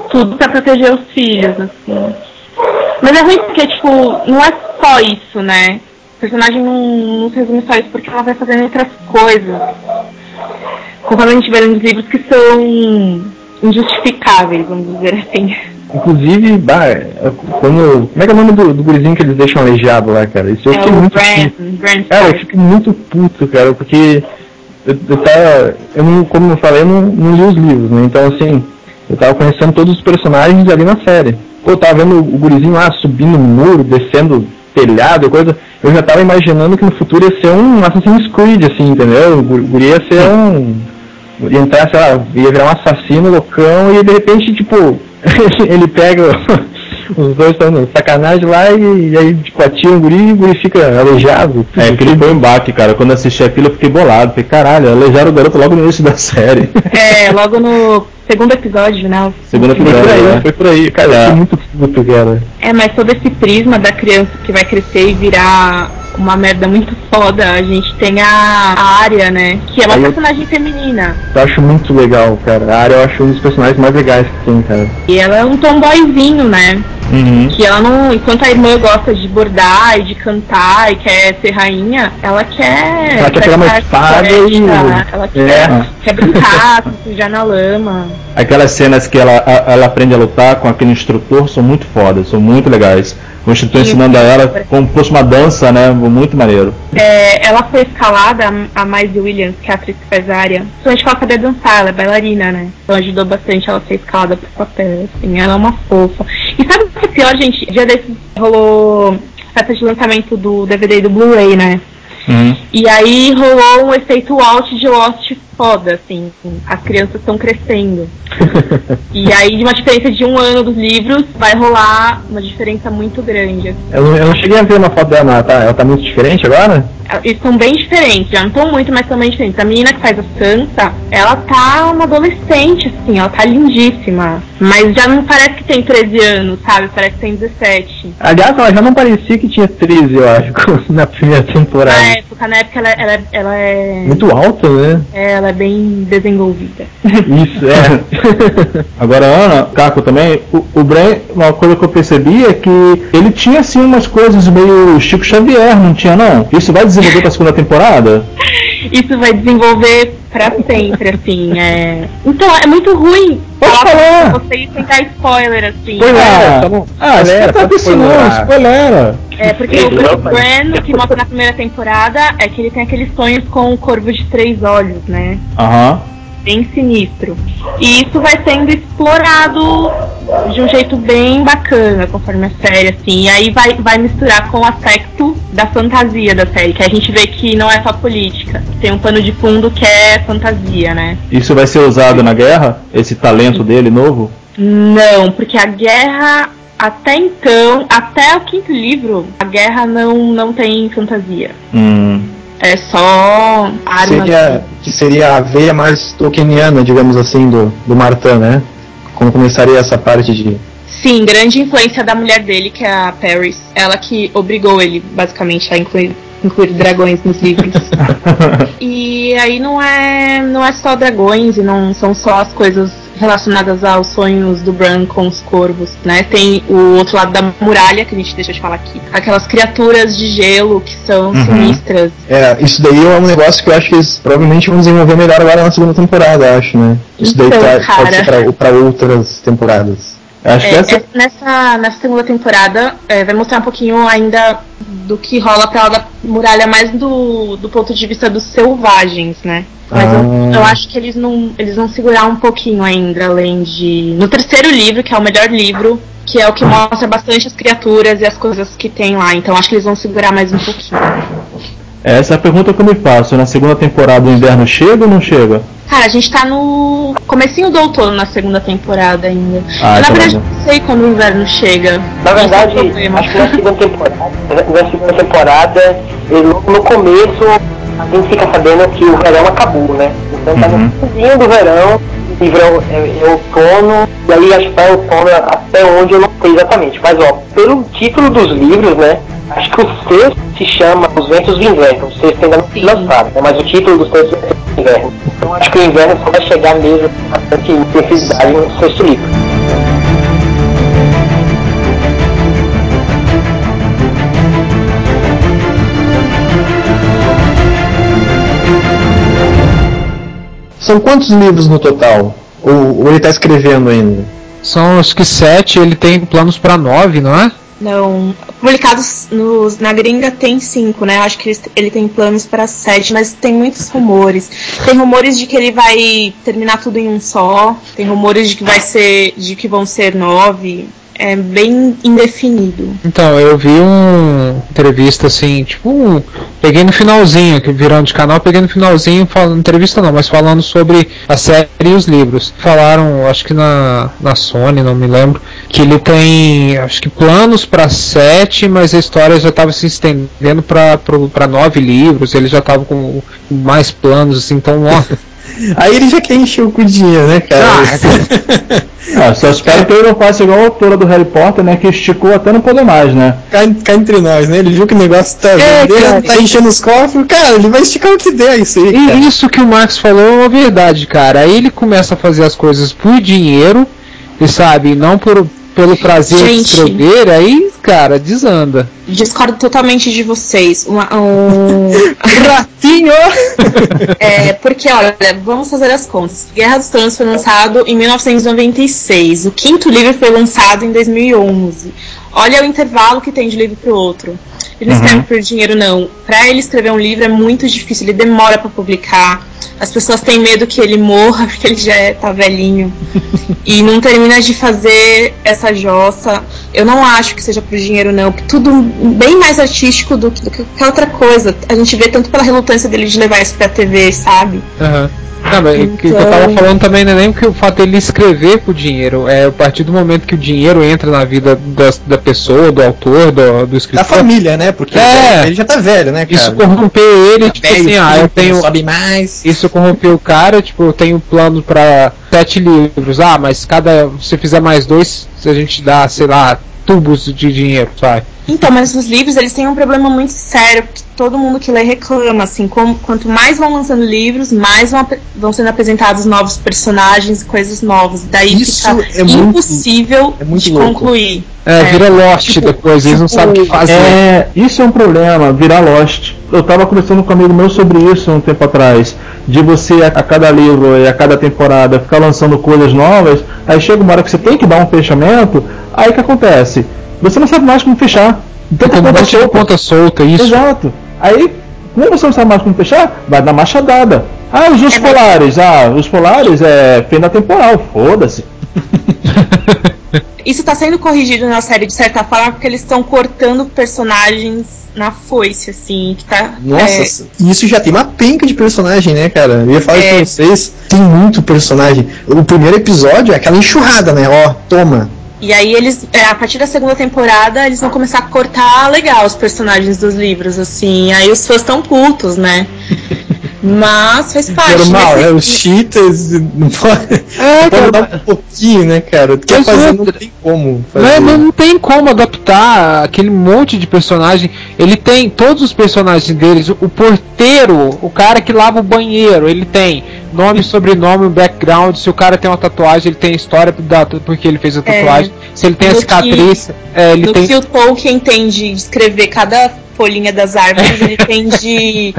tudo pra proteger os filhos, assim. Mas é ruim porque, tipo, não é só isso, né? O personagem não, não se resume só isso porque ela vai fazendo outras coisas. Conforme a gente nos livros que são injustificáveis, vamos dizer assim. Inclusive, bah, é, quando. Como é que é o nome do, do gurizinho que eles deixam aleijado lá, cara? Isso eu É fiquei o muito Bran, puto. Bran Cara, eu fico muito puto, cara, porque eu, eu tava. Eu não, como eu falei, eu não, não li os livros, né? Então assim, eu tava conhecendo todos os personagens ali na série. Pô, eu tava vendo o gurizinho lá subindo no muro, descendo telhado, coisa. Eu já tava imaginando que no futuro ia ser um Assassin's Creed, assim, entendeu? O gu- o guri ia ser um. ia entrar, sei lá, ia virar um assassino loucão e de repente, tipo, [LAUGHS] ele pega os dois estão no sacanagem lá e, e aí, tipo, atira um guri e o guri fica aleijado. É, aquele foi um embaque, cara. Quando assisti aquilo, eu fiquei bolado. Falei, caralho, aleijaram o garoto logo no início da [LAUGHS] série. É, logo no segundo episódio, né? Segunda Foi por aí, né? foi por aí. Cara, eu É. fiquei muito puto, cara. É, mas todo esse prisma da criança que vai crescer e virar uma merda muito foda, a gente tem a, a Arya, né? Que é uma Aí eu- personagem feminina. Eu acho muito legal, cara. A Arya eu acho um dos personagens mais legais que tem, cara. E ela é um tomboyzinho, né? Uhum. Que ela não. Enquanto a irmã gosta de bordar e de cantar e quer ser rainha, ela quer. Ela quer pegar uma espada e- Ela quer, É. quer brincar, [LAUGHS] se sujar na lama. Aquelas cenas que ela, ela aprende a lutar com aquele instrutor são muito fodas, são muito legais. O instrutor Sim. ensinando a ela como se fosse uma dança, né? Muito maneiro. É, ela foi escalada, a Maisie Williams, que é a atriz que faz a área, principalmente porque ela sabia dançar, ela é bailarina, né? Então ajudou bastante ela a ser escalada pro papel, assim, ela é uma fofa. E sabe é pior, gente? Dia desses rolou festa de lançamento do DVD e do Blu-ray, né? Uhum. E aí rolou um efeito Walt de Lost foda, assim. As crianças estão crescendo. E aí, de uma diferença de um ano dos livros, vai rolar uma diferença muito grande. assim. Eu não, eu não cheguei a ver uma foto dela, tá, ela tá muito diferente agora? Eles são bem diferentes, já não estão muito, mas são bem diferentes. A menina que faz a Sansa, ela tá uma adolescente, assim, ela tá lindíssima. Mas já não parece que tem 13 anos, sabe? Parece que tem 17. Aliás, ela já não parecia que tinha 13, eu acho, [LAUGHS] na primeira temporada. Na época, na época ela, ela, ela é. Muito alta, né? é, Ela é bem desenvolvida. Isso, é. [LAUGHS] Agora, Ana, Caco também, o, o Bran, uma coisa que eu percebi é que ele tinha assim umas coisas meio Chico Xavier, não tinha não? Isso vai desenvolver pra segunda temporada? [LAUGHS] Isso vai desenvolver pra sempre, assim. É... Então, é muito ruim Pode falar pra você e tentar spoiler, assim. Spoiler, tá bom. Ah, Galera, tá não, spoilera. É, porque o Chris Bran, o que mostra na primeira temporada, é que ele tem aqueles sonhos com o corvo de três olhos, né? Aham. Bem sinistro. E isso vai sendo explorado de um jeito bem bacana, conforme a série, assim. E aí vai, vai misturar com o aspecto da fantasia da série, que a gente vê que não é só política. Tem um pano de fundo que é fantasia, né? Isso vai ser usado na guerra? Esse talento dele novo? Não, porque a guerra, até então, até o quinto livro, a guerra não, não tem fantasia. Hum. É só. Seria, que seria a veia mais tolkieniana, digamos assim, do, do Martin, né? Como começaria essa parte de. Sim, grande influência da mulher dele, que é a Paris. Ela que obrigou ele, basicamente, a incluir, incluir dragões nos livros. [LAUGHS] e aí não é, não é só dragões e não são só as coisas relacionadas aos sonhos do Bran com os corvos, né? Tem o outro lado da muralha, que a gente deixa de falar aqui. Aquelas criaturas de gelo que são sinistras. É, isso daí é um negócio que eu acho que eles provavelmente vão desenvolver melhor agora na segunda temporada, acho, né? Isso daí Então, tá- pode ser pra, pra outras temporadas. Acho que É, essa. é- nessa, nessa segunda temporada é, vai mostrar um pouquinho ainda do que rola pra da muralha, mais do, do ponto de vista dos selvagens, né? Mas eu, Ah. eu acho que eles não, eles vão segurar um pouquinho ainda, além de. No terceiro livro, que é o melhor livro, que é o que mostra bastante as criaturas e as coisas que tem lá. Então acho que eles vão segurar mais um pouquinho. Essa é a pergunta que eu me faço. Na segunda temporada o inverno chega ou não chega? Cara, a gente tá no comecinho do outono na segunda temporada ainda. Ah, eu, na tá verdade, não sei quando o inverno chega. Na verdade, é problema. acho que na segunda temporada, na segunda temporada, ele- no, começo, a gente fica sabendo que o verão acabou, né? Então tá Uhum. no finzinho do verão, livro é, é, é outono, e aí acho que vai outono até onde eu não sei exatamente. Mas ó, pelo título dos livros, né? Acho que o sexto se chama Os Ventos do Inverno. O sexto ainda não foi lançado, né, mas o título do sexto é Inverno. Então acho que o inverno só vai chegar mesmo bastante intensidade no sexto livro. São quantos livros no total? Ou, ou ele está escrevendo ainda? São acho que sete, ele tem planos para nove, não é? Não, publicados nos, na gringa tem cinco, né? Acho que ele tem planos para sete, mas tem muitos rumores. Tem rumores de que ele vai terminar tudo em um só. Tem rumores de que vai ser, de que vão ser nove é bem indefinido. Então, eu vi uma entrevista assim, tipo, um, peguei no finalzinho, que virando de canal, peguei no finalzinho, falando, entrevista não, mas falando sobre a série e os livros. Falaram, acho que na, na Sony, não me lembro, que ele tem, acho que planos para sete, mas a história já estava se estendendo para nove livros, ele já estava com mais planos, assim, então, ó. [LAUGHS] Aí ele já quer encher o cu de dinheiro, né, cara? [LAUGHS] Ah, só espero que ele não faça igual a autora do Harry Potter, né? Que esticou até não poder mais, né? Cá, cá entre nós, né? Ele viu que o negócio tá, é, cara, tá enchendo os cofres, cara, ele vai esticar o que der isso aí. E cara. isso que o Max falou é uma verdade, cara. Aí ele começa a fazer as coisas por dinheiro, e sabe, não por, pelo prazer Gente, de escrever, aí, cara, desanda. Discordo totalmente de vocês. Uma, um... [LAUGHS] Ratinho! é, porque, olha, vamos fazer as contas. Guerra dos Tronos foi lançado em 1996. O quinto livro foi lançado em 2011. Olha o intervalo que tem de livro para o outro. Ele não uhum. escreve por dinheiro, não. Para ele escrever um livro é muito difícil, ele demora para publicar. As pessoas têm medo que ele morra, [LAUGHS] porque ele já é, tá velhinho. [LAUGHS] e não termina de fazer essa jossa. Eu não acho que seja por dinheiro, não. Tudo bem mais artístico do que, do que qualquer outra coisa. A gente vê tanto pela relutância dele de levar isso pra TV, sabe? Uhum. Não, mas então... que eu tava então- falando também não é nem que o fato dele escrever com o dinheiro, é a partir do momento que o dinheiro entra na vida da, da pessoa, do autor, do, do escritor. Da família, né? Porque é, ele já tá velho, né, cara? Isso corrompeu ele, tá tipo velho, assim, ah, eu tenho. Sobe mais. Isso corrompeu o cara, tipo, eu tenho plano pra sete livros. Ah, mas cada. Se fizer mais dois, a gente dá, sei lá, tubos de dinheiro, sabe? Então, mas os livros eles têm um problema muito sério que todo mundo que lê reclama, assim, como, quanto mais vão lançando livros, mais vão, vão sendo apresentados novos personagens e coisas novas. Daí Isso fica é impossível muito, é muito de louco. concluir. É, vira Lost tipo, depois, eles não tipo, sabem o que fazer. É, isso é um problema, virar Lost. Eu estava conversando com um amigo meu sobre isso um tempo atrás. De você, a, a cada livro e a cada temporada, ficar lançando coisas novas, aí chega uma hora que você tem que dar um fechamento, aí o que acontece? Você não sabe mais como fechar. Então, como ponta solta. ponta solta, isso. Exato. Aí, como você não sabe mais como fechar, vai dar machadada. Ah, os é polares. Ah, os polares é fenda temporal. Foda-se. [LAUGHS] Isso está sendo corrigido na série de certa forma porque eles estão cortando personagens na foice, assim, que tá. Nossa, é... isso já tem uma penca de personagem, né, cara? Eu ia falar é... pra vocês, tem muito personagem. O primeiro episódio é aquela enxurrada, né? Ó, toma, e aí eles, é, a partir da segunda temporada, eles vão começar a cortar legal os personagens dos livros, assim. Aí os fãs estão cultos, né? [LAUGHS] Mas faz parte. Normal, né? Os cheaters não pode, é, pode um pouquinho, né, cara? Quer fazer, não tem como. Fazer. Não, não tem como adaptar aquele monte de personagem. Ele tem todos os personagens deles. O porteiro, o cara que lava o banheiro, ele tem nome, sobrenome, background. Se o cara tem uma tatuagem, ele tem a história da, porque ele fez a é. tatuagem. É, Se ele tem a cicatriz, que, é, ele tem. que o Tolkien tem de escrever cada folhinha das árvores, ele tem de,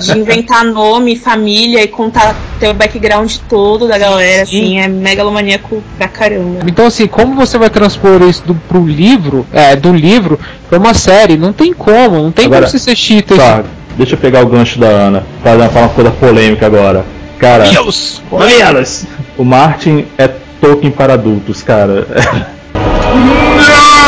de inventar nome, família e contar ter o background todo da galera, Sim. assim, é megalomaníaco pra caramba. Então assim, como você vai transpor isso do, pro livro, é, do livro pra uma série? Não tem como, não tem agora, como você ser cheater. Tá, deixa eu pegar o gancho da Ana, pra falar uma coisa polêmica agora. Cara, Deus! o Martin é Tolkien para adultos, cara. Não!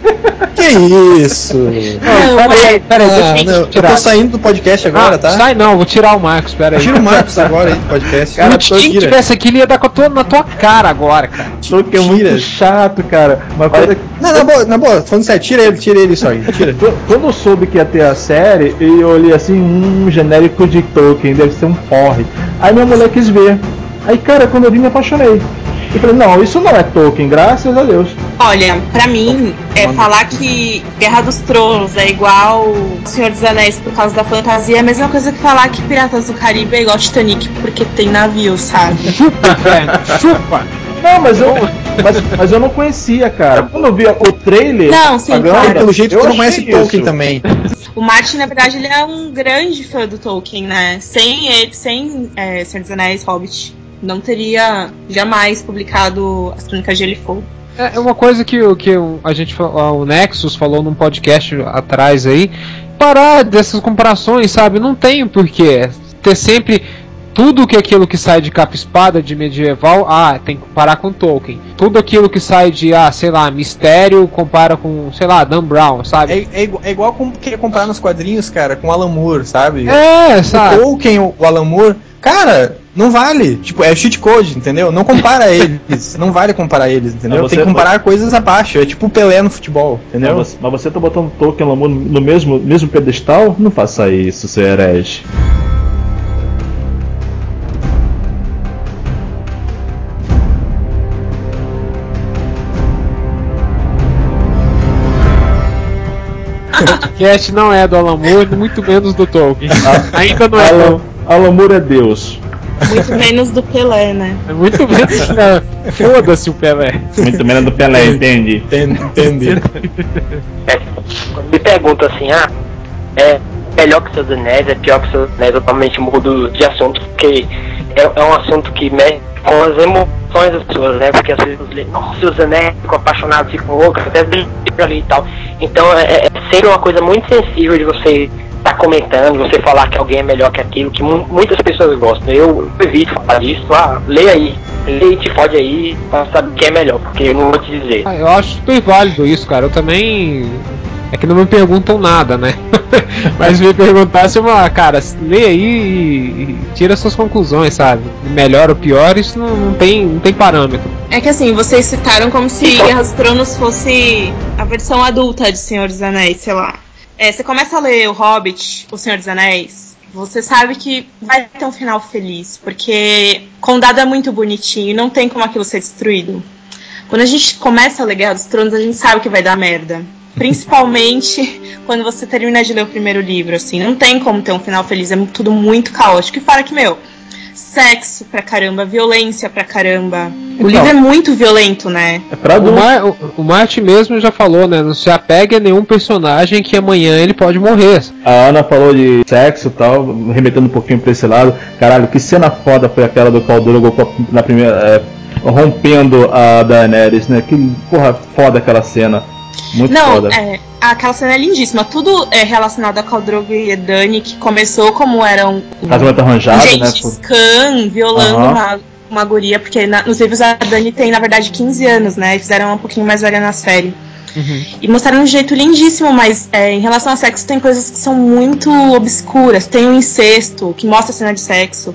[LAUGHS] que isso? Não, peraí, peraí, ah, não, eu tô saindo do podcast agora, ah, tá? Sai não, vou tirar o Marcos, peraí. Tira o Marcos agora aí do podcast. Cara, quem tivesse aqui, ele ia dar com a tua, na tua cara agora, cara. Tolkien é muito chato, cara. Uma coisa que... Não, na boa, na boa, falando sério, tira ele, tira ele só aí. Tira. [LAUGHS] Quando eu soube que ia ter a série, eu olhei assim, um genérico de Tolkien, deve ser um porre. Aí minha mulher quis ver. Aí, cara, quando eu vi, me apaixonei. Eu falei, não, isso não é Tolkien, graças a Deus. Olha, pra mim, é falar que Guerra dos Tronos é igual Senhor dos Anéis por causa da fantasia é a mesma coisa que falar que Piratas do Caribe é igual Titanic porque tem navio, sabe? [LAUGHS] Chupa, velho, chupa! Não, mas eu, mas, mas eu não conhecia, cara. Quando eu vi o trailer. Não, sim, pagando, claro. Pelo jeito eu tu não conhece achei Tolkien isso. também. O Martin, na verdade, ele é um grande fã do Tolkien, né? Sem ele, sem é, Senhor dos Anéis, Hobbit, não teria jamais publicado as Crônicas de Gelo e Fogo. É uma coisa que, o- que a gente, o Nexus falou num podcast atrás aí, parar dessas comparações, sabe? Não tem porquê. Ter sempre tudo que aquilo que sai de capa espada de medieval, ah, tem que comparar com Tolkien. Tudo aquilo que sai de, ah, sei lá, mistério, compara com, sei lá, Dan Brown, sabe? É, é, igual- é igual como querer comparar nos quadrinhos, cara, com o Alan Moore, sabe? É, O sabe? Tolkien, o o Alan Moore, cara, não vale. Tipo, é cheat code, entendeu? Não compara [LAUGHS] eles. Não vale comparar eles, entendeu? Você- Tem que comparar coisas abaixo. É tipo o Pelé no futebol, entendeu? Mas você, mas você tá botando Tolkien no, no mesmo, mesmo pedestal? Não faça isso, seu herege. [LAUGHS] podcast não é do Alan Moore, muito menos do Tolkien. Ainda não é. Alan, Alan Moore é Deus. Muito menos do Pelé, né? É muito menos. Não. Foda-se o Pelé. Muito menos do Pelé, entende? Entendi. É, quando me perguntam assim, ah, é melhor que seus anéis, é pior que seus anéis, eu totalmente mudo de assunto, porque é, é um assunto que mexe com as emoções das pessoas, né? Porque às vezes lê, nossa, seus anéis, ficam apaixonados, ficam loucos, até brinca ali e tal. Então é, é sempre uma coisa muito sensível de você estar comentando, você falar que alguém é melhor que aquilo, que mu- muitas pessoas gostam. Eu evito falar disso, ah, lê aí, lê e te fode aí, pra saber quem é melhor, porque eu não vou te dizer. Ah, eu acho super válido isso, cara. Eu também. É que não me perguntam nada, né? [LAUGHS] Mas me perguntasse uma, cara, lê aí e, e tira suas conclusões, sabe? Melhor ou pior, isso não, não tem, não tem parâmetro. É que assim, vocês citaram como se Guerra dos Tronos fosse a versão adulta de Senhor dos Anéis, sei lá. É, você começa a ler O Hobbit, O Senhor dos Anéis, você sabe que vai ter um final feliz, porque Condado é muito bonitinho e não tem como aquilo ser destruído. Quando a gente começa a ler Guerra dos Tronos, a gente sabe que vai dar merda. Principalmente [LAUGHS] quando você termina de ler o primeiro livro, assim. Não tem como ter um final feliz, é tudo muito caótico. E fora que, meu, sexo pra caramba, violência pra caramba. O Então. livro é muito violento, né? É pra O. Mar, o, o Martin mesmo já falou, né? Não se apegue a nenhum personagem que amanhã ele pode morrer. A Ana falou de sexo e tal, remetendo um pouquinho pra esse lado. Caralho, que cena foda foi aquela do Khal Drogo com a- na primeira. é, rompendo a Daenerys, né? Que porra foda aquela cena. Muito Não, foda. é, aquela cena é lindíssima. Tudo é relacionado a Khal Drogo e Dani, que começou como eram Casamento arranjado, gente né? Khan violando Aham. uma, uma guria, porque na- nos livros a Dani tem, na verdade, 15 anos, né? E fizeram um pouquinho mais velha na série. E mostraram um jeito lindíssimo, mas é, em relação a sexo tem coisas que são muito obscuras. Tem o incesto, que mostra a cena de sexo.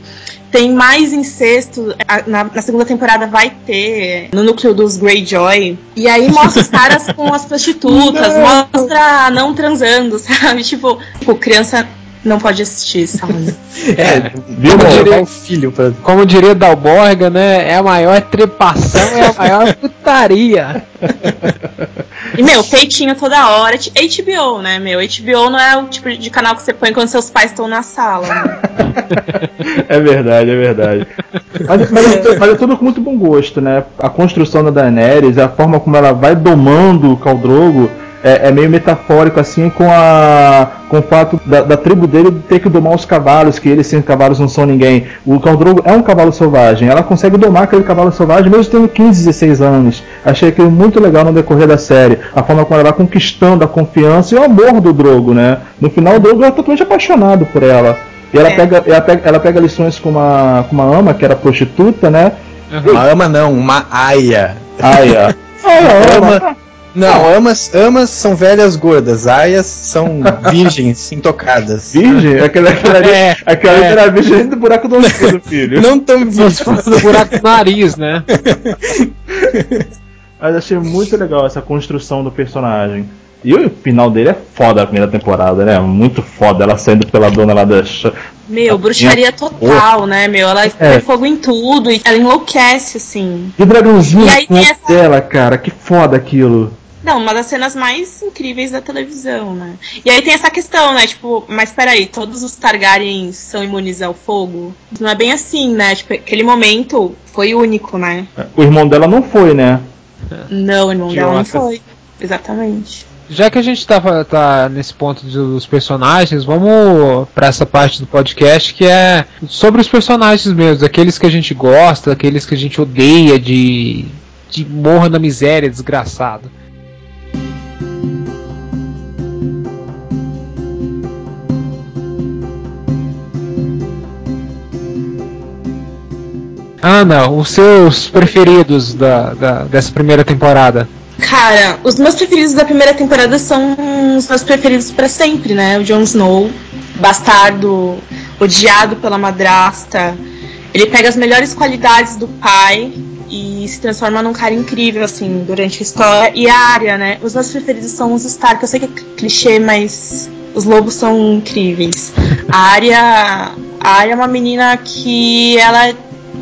Tem mais incesto, na, na segunda temporada vai ter, no núcleo dos Greyjoy. E aí mostra os caras com as prostitutas, [LAUGHS] mostra não transando, sabe? Tipo, tipo, criança não pode assistir, sabe? [LAUGHS] É, Viu, como diria o filho pra. Como diria Dalborga, né? É a maior trepação, é a maior [LAUGHS] putaria. E, meu, peitinho toda hora. HBO, né, meu? HBO não é o tipo de canal que você põe quando seus pais estão na sala. né? [LAUGHS] É verdade, é verdade. Mas, mas é, mas é tudo com muito bom gosto, né? A construção da Daenerys, a forma como ela vai domando o Khal Drogo é, é meio metafórico assim com a com o fato da, da tribo dele ter que domar os cavalos, que eles sem cavalos não são ninguém. O Khal Drogo é um cavalo selvagem, ela consegue domar aquele cavalo selvagem mesmo tendo 15, 16 anos. Achei aquilo muito legal no decorrer da série, a forma como ela vai conquistando a confiança e o amor do Drogo, né? No final o Drogo é totalmente apaixonado por ela. E ela, É. pega, ela, pega, ela pega lições com uma, com uma ama, que era prostituta, né? Uma ama não, uma aia. Ai, ó. Ai, a ama. Ama, Não, amas, amas são velhas gordas, aias são virgens [LAUGHS] intocadas. Virgem? Aquela, aquela, ali- É, aquela é. era virgem do buraco do do filho. Não tão virgens. do buraco do nariz, né? [LAUGHS] Mas achei muito legal essa construção do personagem. E o final dele é foda a primeira temporada, né? Muito foda. Ela saindo pela dona lá da. ch- Meu, bruxaria total, né, meu? Ela É. põe fogo em tudo e ela enlouquece, assim. E o dragãozinho E aí essa- dela, cara. Que foda aquilo. Não, uma das cenas mais incríveis da televisão, né? E aí tem essa questão, né? Tipo, mas peraí, todos os Targaryens são imunes ao fogo? Não é bem assim, né? Tipo, aquele momento foi único, né? O irmão dela não foi, né? Não, o irmão dela não foi. Exatamente. Já que a gente tá, tá nesse ponto dos personagens, vamos pra essa parte do podcast que é sobre os personagens mesmo, aqueles que a gente gosta, aqueles que a gente odeia de, de morra na miséria, desgraçado. Ana, os seus preferidos da, da- dessa primeira temporada? Cara, os meus preferidos da primeira temporada são os meus preferidos pra sempre, né? O Jon Snow, bastardo, odiado pela madrasta. Ele pega as melhores qualidades do pai e se transforma num cara incrível, assim, durante a história. E a Arya, né? Os meus preferidos são os Stark. Eu sei que é clichê, mas os lobos são incríveis. A Arya, a Arya é uma menina que ela é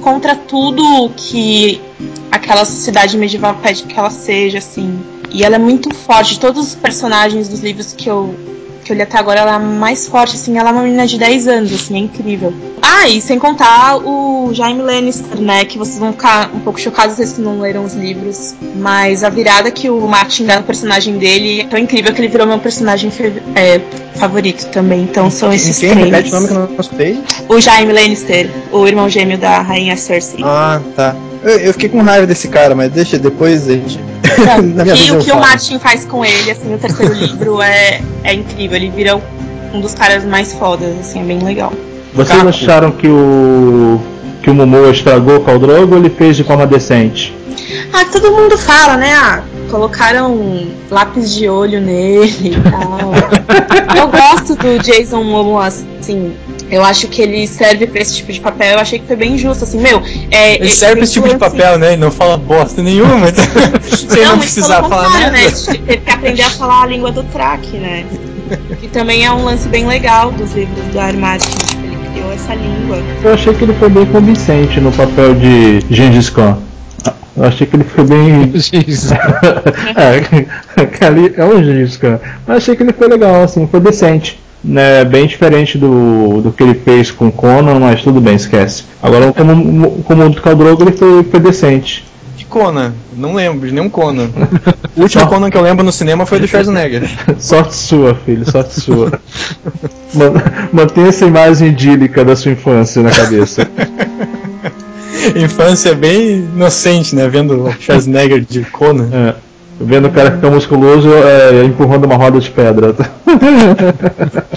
contra tudo que aquela sociedade medieval pede que ela seja, assim. E ela é muito forte. Todos os personagens dos livros que eu, que eu li até agora, ela é mais forte, assim. Ela é uma menina de 10 anos, assim, é incrível. Ah, e sem contar o Jaime Lannister, né? Que vocês vão ficar um pouco chocados se não leram os livros. Mas a virada que o Martin dá no personagem dele é tão incrível que ele virou meu personagem é, favorito também. Então são esses Quem três. repete o nome que eu não escutei? O Jaime Lannister, o irmão gêmeo da rainha Cersei. Ah, tá. Eu, eu fiquei com raiva desse cara, mas deixa depois a gente. [LAUGHS] Minha e o que o falo. Martin faz com ele, assim, no terceiro [LAUGHS] livro é, é incrível. Ele vira um dos caras mais fodas, assim, é bem legal. Vocês Caco. acharam que o. que o Momoa estragou o Khal Drogo ou ele fez de forma decente? Ah, todo mundo fala, né? Ah, colocaram lápis de olho nele e tal. [LAUGHS] eu gosto do Jason Momoa, assim. Eu acho que ele serve pra esse tipo de papel. Eu achei que foi bem justo, assim, meu. É, Ele serve pra esse tipo de papel, né? Ele não fala bosta nenhuma, então. [LAUGHS] Sem não, não, precisar falar nada. né? Teve que aprender a falar a língua do Track, né? Que também é um lance bem legal dos livros do Armário. Tipo, ele criou essa língua. Eu achei que ele foi bem convincente no papel de Gengis Khan. Eu achei que ele foi bem. [LAUGHS] é, ali é um Gengis Khan. Mas achei que ele foi legal, assim, foi decente. Né, bem diferente do, do que ele fez com Conan, mas tudo bem, esquece. Agora, como, como o do Khal Drogo, ele foi, foi decente. Conan? Não lembro de nenhum Conan. O último Conan que eu lembro no cinema foi do Schwarzenegger. [LAUGHS] Sorte sua, filho, sorte sua. Man- Mantenha essa imagem idílica da sua infância na cabeça. [LAUGHS] Infância bem inocente, né? Vendo o Schwarzenegger de Conan. É, vendo o cara ficar musculoso é, empurrando uma roda de pedra.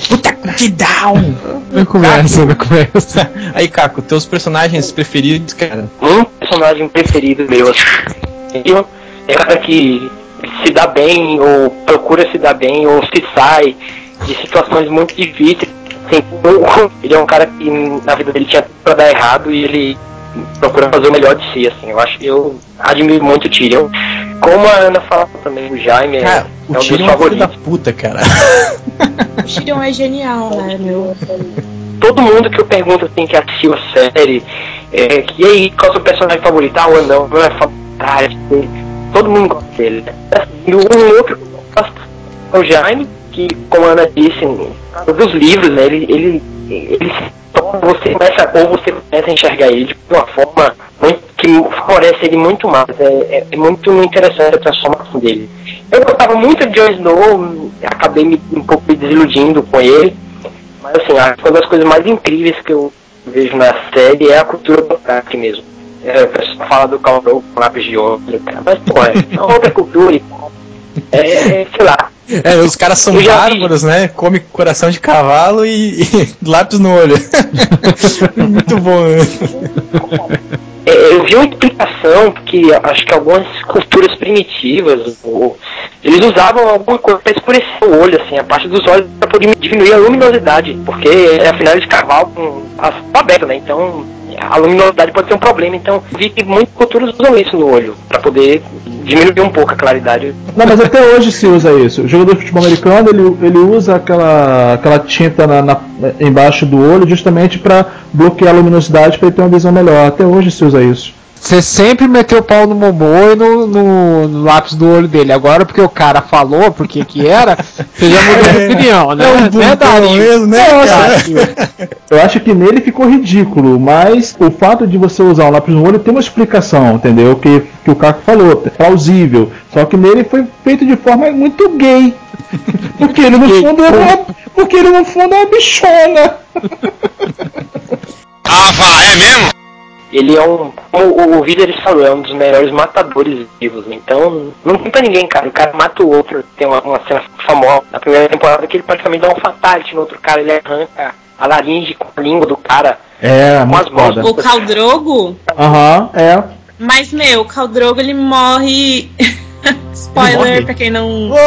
Puta que down! Não começa, não começa. Aí, Caco, teus personagens preferidos, cara. um personagem preferido meu, assim. Eu- É um cara que se dá bem, ou procura se dar bem, ou se sai de situações muito difíceis. Assim, o- [LAUGHS] ele é um cara que na vida dele tinha tudo pra dar errado e ele procura fazer o melhor de si, assim. Eu acho eu admiro muito o Tyrion. Como a Ana falou também, o Jaime Cara, é, o é um dos Tyrion é um filho da favoritos. puta, cara. [LAUGHS] O Tyrion é genial, né, meu? todo mundo que eu pergunto assim, que assistiu a série, é, que e aí, qual é o seu personagem favorito? Ah, o anão, não é fantástico. Todo mundo gosta dele. né? E o um outro que eu gosto é o Jaime, que, como a Ana disse, dos livros, né, ele, ele, ele se torna, você começa, ou você começa a enxergar ele de uma forma que favorece ele muito mais. É, é, é muito interessante a transformação dele. Eu gostava muito de Jon Snow, acabei me, um pouco me desiludindo com ele. Mas assim, acho que uma das coisas mais incríveis que eu vejo na série é a cultura do crack mesmo. É, o pessoal fala do Calvão com lápis de ouro, mas pô, é outra cultura e. É, é, sei lá. É, os caras são bárbaros, né? Come coração de cavalo e, e [LAUGHS] lápis no olho. [LAUGHS] Muito bom, né? É, eu vi uma explicação que acho que algumas culturas primitivas, ou, eles usavam alguma coisa para escurecer o olho, assim, a parte dos olhos para poder diminuir a luminosidade, porque afinal de cavalo com as aberto, né? Então a luminosidade pode ser um problema. Então vi que muitas culturas usam isso no olho para poder diminuir um pouco a claridade. Não, mas até hoje se usa isso. O jogador de futebol americano ele, ele usa aquela, aquela tinta na, na embaixo do olho justamente para bloquear a luminosidade para ele ter uma visão melhor. Até hoje se usa isso. Você sempre meteu o pau no Momô e no, no, no, lápis do olho dele. Agora, porque o cara falou porque que era, você já mudou de opinião, né? É um Verdade. Mesmo, né, cara? Eu acho que nele ficou ridículo, mas o fato de você usar o lápis no olho tem uma explicação, entendeu? Que, que o Caco falou, é plausível. Só que nele foi feito de forma muito gay. [LAUGHS] Porque ele no fundo é uma, porque ele no fundo é uma bichona. Ah, vá, é mesmo? Ele é um. Como o Vider falou, é um dos melhores matadores vivos. Então, não tem pra ninguém, cara. O cara mata o outro. Tem uma, uma cena famosa na primeira temporada que ele praticamente dá um fatality no outro cara. Ele arranca a laringe com a língua do cara. É, com as mãos. O Caldrogo? Aham, uhum, é. Mas, meu, o Caldrogo ele morre. [LAUGHS] Spoiler pra quem não. [LAUGHS]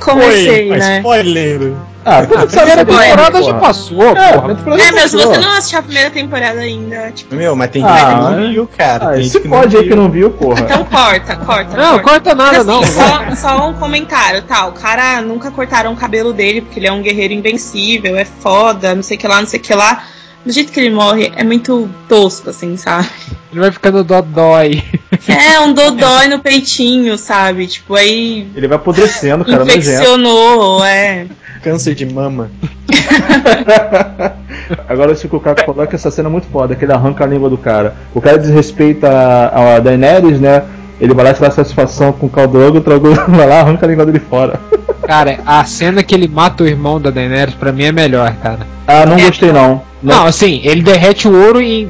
Comecei, Oi, né? Spoiler. Ah, a primeira temporada já passou, é, porra. É, mas se você não assistiu a primeira temporada ainda, tipo. Meu, mas tem ah, gente que não viu, cara. Ah, se pode aí que não viu, porra. Então corta, corta. Não, corta, corta nada, assim, não. Só, só, um comentário, tá? O cara nunca cortaram o cabelo dele porque ele é um guerreiro invencível, é foda, não sei o que lá, não sei o que lá. Do jeito que ele morre, é muito tosco, assim, sabe? Ele vai ficando dodói. É, um dodói [LAUGHS] no peitinho, sabe? Tipo, aí. Ele vai apodrecendo, cara. Infeccionou, é. Câncer de mama. [LAUGHS] Agora o o Caco falou que essa cena é muito foda, que ele arranca a língua do cara. O cara desrespeita a, a Daenerys, né? Ele vai lá tirar satisfação com o Caldrogo, o Caldrogo [LAUGHS] vai lá arranca a língua dele fora. Cara, a cena que ele mata o irmão da Daenerys, pra mim é melhor, cara. Ah, não é, gostei não. não. Não, assim, ele derrete o ouro em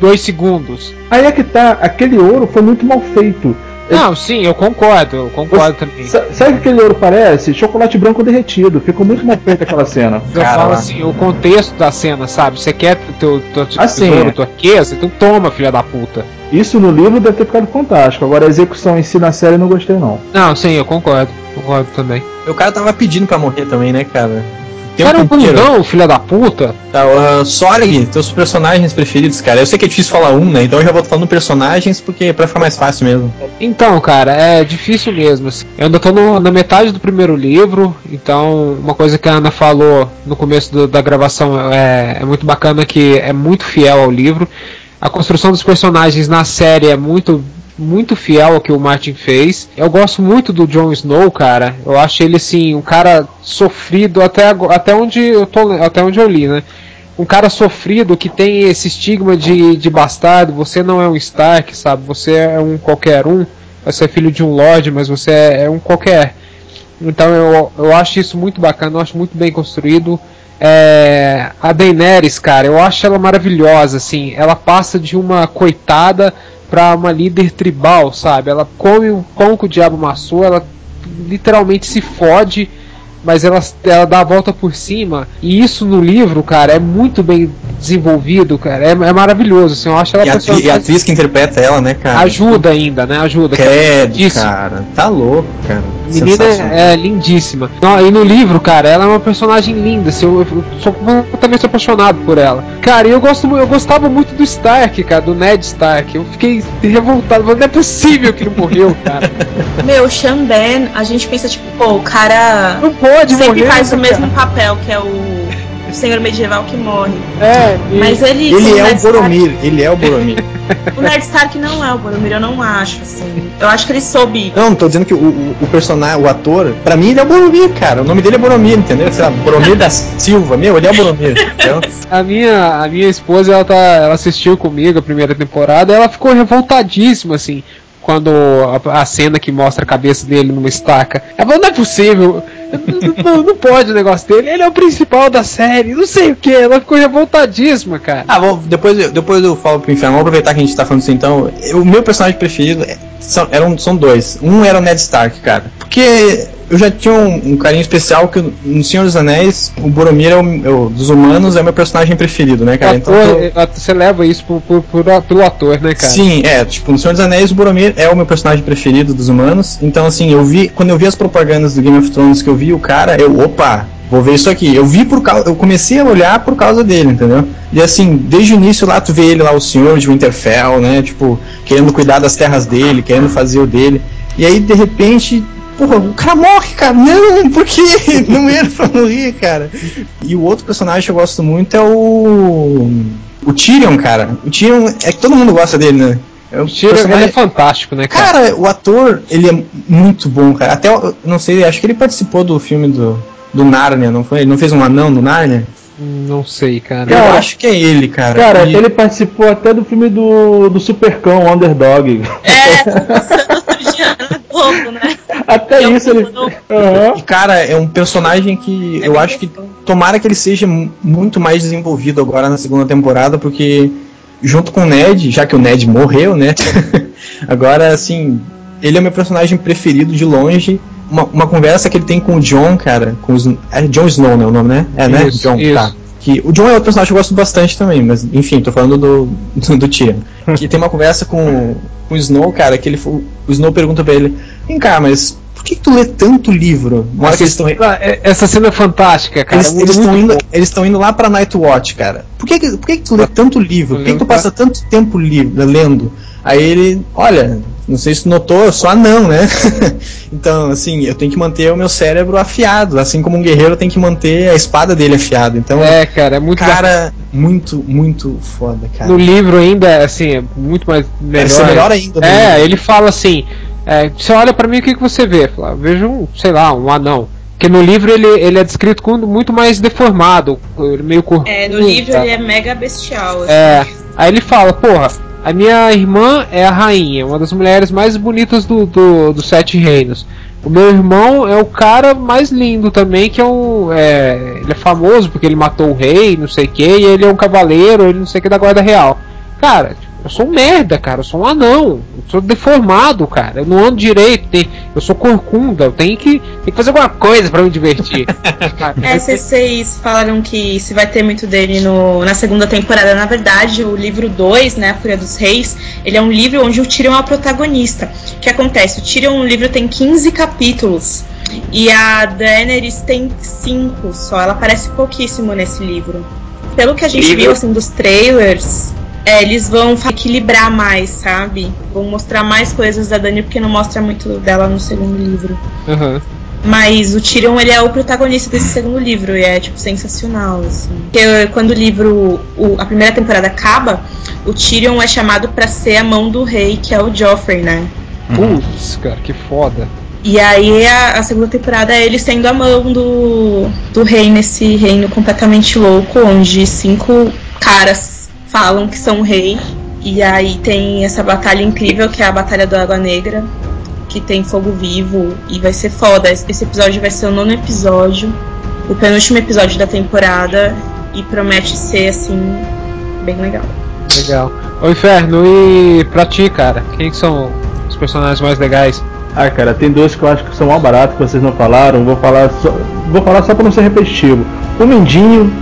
dois segundos. Aí é que tá, aquele ouro foi muito mal feito. Não, sim, eu concordo, eu concordo Você, também. Sabe o que aquele ouro parece? Chocolate branco derretido. Ficou muito mal feita aquela cena. Eu Cara, falo assim, o contexto da cena, sabe? Você quer teu, teu, teu assim, tesouro turquesa? Então toma, filha da puta. Isso no livro deve ter ficado fantástico. Agora a execução em si na série eu não gostei não. Não, sim, eu concordo. Concordo também. O cara tava pedindo pra morrer também, né, cara? Tempo cara, um bundão, filha da puta. Tá, uh, Sorg, teus personagens preferidos, cara. Eu sei que é difícil falar um, né? Então eu já vou falando personagens porque é pra ficar mais fácil mesmo. Então, cara, é difícil mesmo. Assim. Eu ainda tô no, na metade do primeiro livro, então uma coisa que a Ana falou no começo do, da gravação é, é muito bacana que é muito fiel ao livro. A construção dos personagens na série é muito muito fiel ao que o Martin fez. Eu gosto muito do Jon Snow, cara. Eu acho ele assim um cara sofrido até até onde eu tô, até onde eu li, né? Um cara sofrido que tem esse estigma de, de bastardo. Você não é um Stark, sabe? Você é um qualquer um. Você é filho de um Lorde, mas você é, é um qualquer. Então eu, eu acho isso muito bacana, eu acho muito bem construído. É, a Daenerys, cara, eu acho ela maravilhosa, assim. Ela passa de uma coitada pra uma líder tribal, sabe? Ela come o pão que o diabo amassou, ela literalmente se fode, mas ela, ela dá a volta por cima. E isso no livro, cara, é muito bem desenvolvido, cara. É, é maravilhoso, assim, eu acho ela e, a, e a atriz que interpreta ela, né, cara? Ajuda ainda, né? Ajuda. Credo, é cara. Tá louco, cara. Menina é, é, lindíssima. Não, e no livro, cara, ela é uma personagem linda. Assim, eu, eu sou completamente apaixonado por ela. Cara, eu gosto, eu gostava muito do Stark, cara, do Ned Stark. Eu fiquei revoltado, não é possível que ele morreu, cara. [LAUGHS] Meu, o Xandan, a gente pensa, tipo, pô, o cara. Não pode sempre morrer, faz o mesmo papel, que é o o senhor medieval que morre. É, e... mas ele. Ele é o Boromir, Stark... ele é o Boromir. [LAUGHS] o Ned Stark não é o Boromir, eu não acho, assim. Eu acho que ele soube. Não, tô dizendo que o, o, o personagem, o ator, pra mim ele é o Boromir, cara. O nome dele é Boromir, entendeu? Sei lá, Boromir da Silva, meu, ele é o Boromir. Então... [LAUGHS] A minha, a minha esposa, ela, tá, ela assistiu comigo a primeira temporada, ela ficou revoltadíssima, assim quando a, a, cena que mostra a cabeça dele numa estaca. Ela falou, não é possível. Não, não, pode o negócio dele. Ele é o principal da série. Não sei o que. Ela ficou revoltadíssima, cara. Ah, bom, depois, depois eu falo pro inferno. Vamos aproveitar que a gente tá falando isso então. O meu personagem preferido é, são, eram, são dois. Um era o Ned Stark, cara. Porque eu já tinha um, um carinho especial que no Senhor dos Anéis, o Boromir é o, é o- dos humanos é o meu personagem preferido, né, cara? Então, Ator, é, você leva isso por, por- por- pelo ator, né, cara? Sim, é, tipo, no Senhor dos Anéis o Boromir é o meu personagem preferido dos humanos. Então, assim, eu vi, quando eu vi as propagandas do Game of Thrones que eu vi o cara, eu, opa, vou ver isso aqui. Eu vi por causa, eu comecei a olhar por causa dele, entendeu? E assim, desde o início lá tu vê ele lá, o senhor de Winterfell, né, tipo, querendo cuidar das terras dele, querendo fazer o dele. E aí, de repente, porra, o cara morre, cara. Não, por quê? [LAUGHS] Não era pra morrer, cara. E o outro personagem que eu gosto muito é o. O Tyrion, cara. O Tyrion, é que todo mundo gosta dele, né? É o O Tyrion, ele personagem- é fantástico, né, cara? Cara, o ator, ele é muito bom, cara. Até, eu não sei, acho que ele participou do filme do, do Narnia, não foi? Ele não fez um anão do Narnia? Não sei, cara. eu Cara, acho que é ele, cara. Cara, E- ele participou até do filme do, do Supercão, Underdog. É, outro dia na Globo, né? Até Eu isso ele. [LAUGHS] E, cara, é um personagem que É eu acho que tomara que ele seja mu- muito mais desenvolvido agora na segunda temporada, porque junto com o Ned, já que o Ned morreu, né? [LAUGHS] agora, assim, ele é o meu personagem preferido de longe. Uma, uma conversa que ele tem com o John, cara, com os, é John Snow, né? O nome, né? É, né? Isso, John, isso. tá. Que, o John é outro personagem que eu gosto bastante também, mas enfim, tô falando do, [LAUGHS] do, do que tem uma conversa com, com o Snow, cara, que ele, o Snow pergunta pra ele: Vem cá, mas por que, que tu lê tanto livro? Uma que eles estão é- Essa cena é fantástica, cara. eles muito estão indo, eles estão indo lá pra Nightwatch, cara. Por que, por que, que tu lê tanto livro? Por que, que tu passa tanto tempo lendo? Aí ele, olha, não sei se tu notou, eu sou anão, né? [LAUGHS] então, assim, eu tenho que manter o meu cérebro afiado, assim como um guerreiro tem que manter a espada dele afiada. Então, É, cara, é muito cara, muito, muito foda, cara. no livro ainda, assim, é muito mais melhor. Deve ser melhor ainda. né? É, ele fala assim: é, você olha pra mim, o que, que você vê? Fala, vejo um, sei lá, um anão. Porque no livro ele, ele é descrito como muito mais deformado, meio corcunda. É, no livro ele é mega bestial. assim. É, aí ele fala, porra, a minha irmã é a rainha, uma das mulheres mais bonitas do, do, dos sete reinos. O meu irmão é o cara mais lindo também, que é um. É, ele é famoso porque ele matou o rei, não sei o que, e ele é um cavaleiro, ele não sei o que da guarda real. Cara, tipo, eu sou um merda, cara, eu sou um anão, eu sou deformado, cara, eu não ando direito, tem- eu sou corcunda, eu tenho que, tenho que fazer alguma coisa pra me divertir. [LAUGHS] É, vocês falaram que se vai ter muito dele no, na segunda temporada. Na verdade, o livro 2, né, A Fúria dos Reis, ele é um livro onde o Tyrion é o protagonista. O que acontece? O Tyrion no livro tem 15 capítulos e a Daenerys tem 5 só. Ela aparece pouquíssimo nesse livro. Pelo que a gente Livro? viu, assim, dos trailers, é, eles vão equilibrar mais, sabe? Vão mostrar mais coisas da Dani, porque não mostra muito dela no segundo livro. aham. Mas o Tyrion, ele é o protagonista desse segundo livro e é, tipo, sensacional, assim. Porque quando o livro, o- a primeira temporada acaba, o Tyrion é chamado pra ser a mão do rei, que é o Joffrey, né? Putz, cara, que foda. E aí a, a segunda temporada é ele sendo a mão do, do rei nesse reino completamente louco, onde cinco caras falam que são rei. E aí tem essa batalha incrível que é a Batalha do Água Negra, que tem fogo vivo e vai ser foda. Esse episódio vai ser o nono episódio, o penúltimo episódio da temporada e promete ser assim bem legal. Legal. Ô Inferno, e pra ti, cara, quem que são os personagens mais legais? Ah, cara, tem dois que eu acho que são mais baratos que vocês não falaram. Vou falar só, vou falar só pra não ser repetitivo. O Mendinho.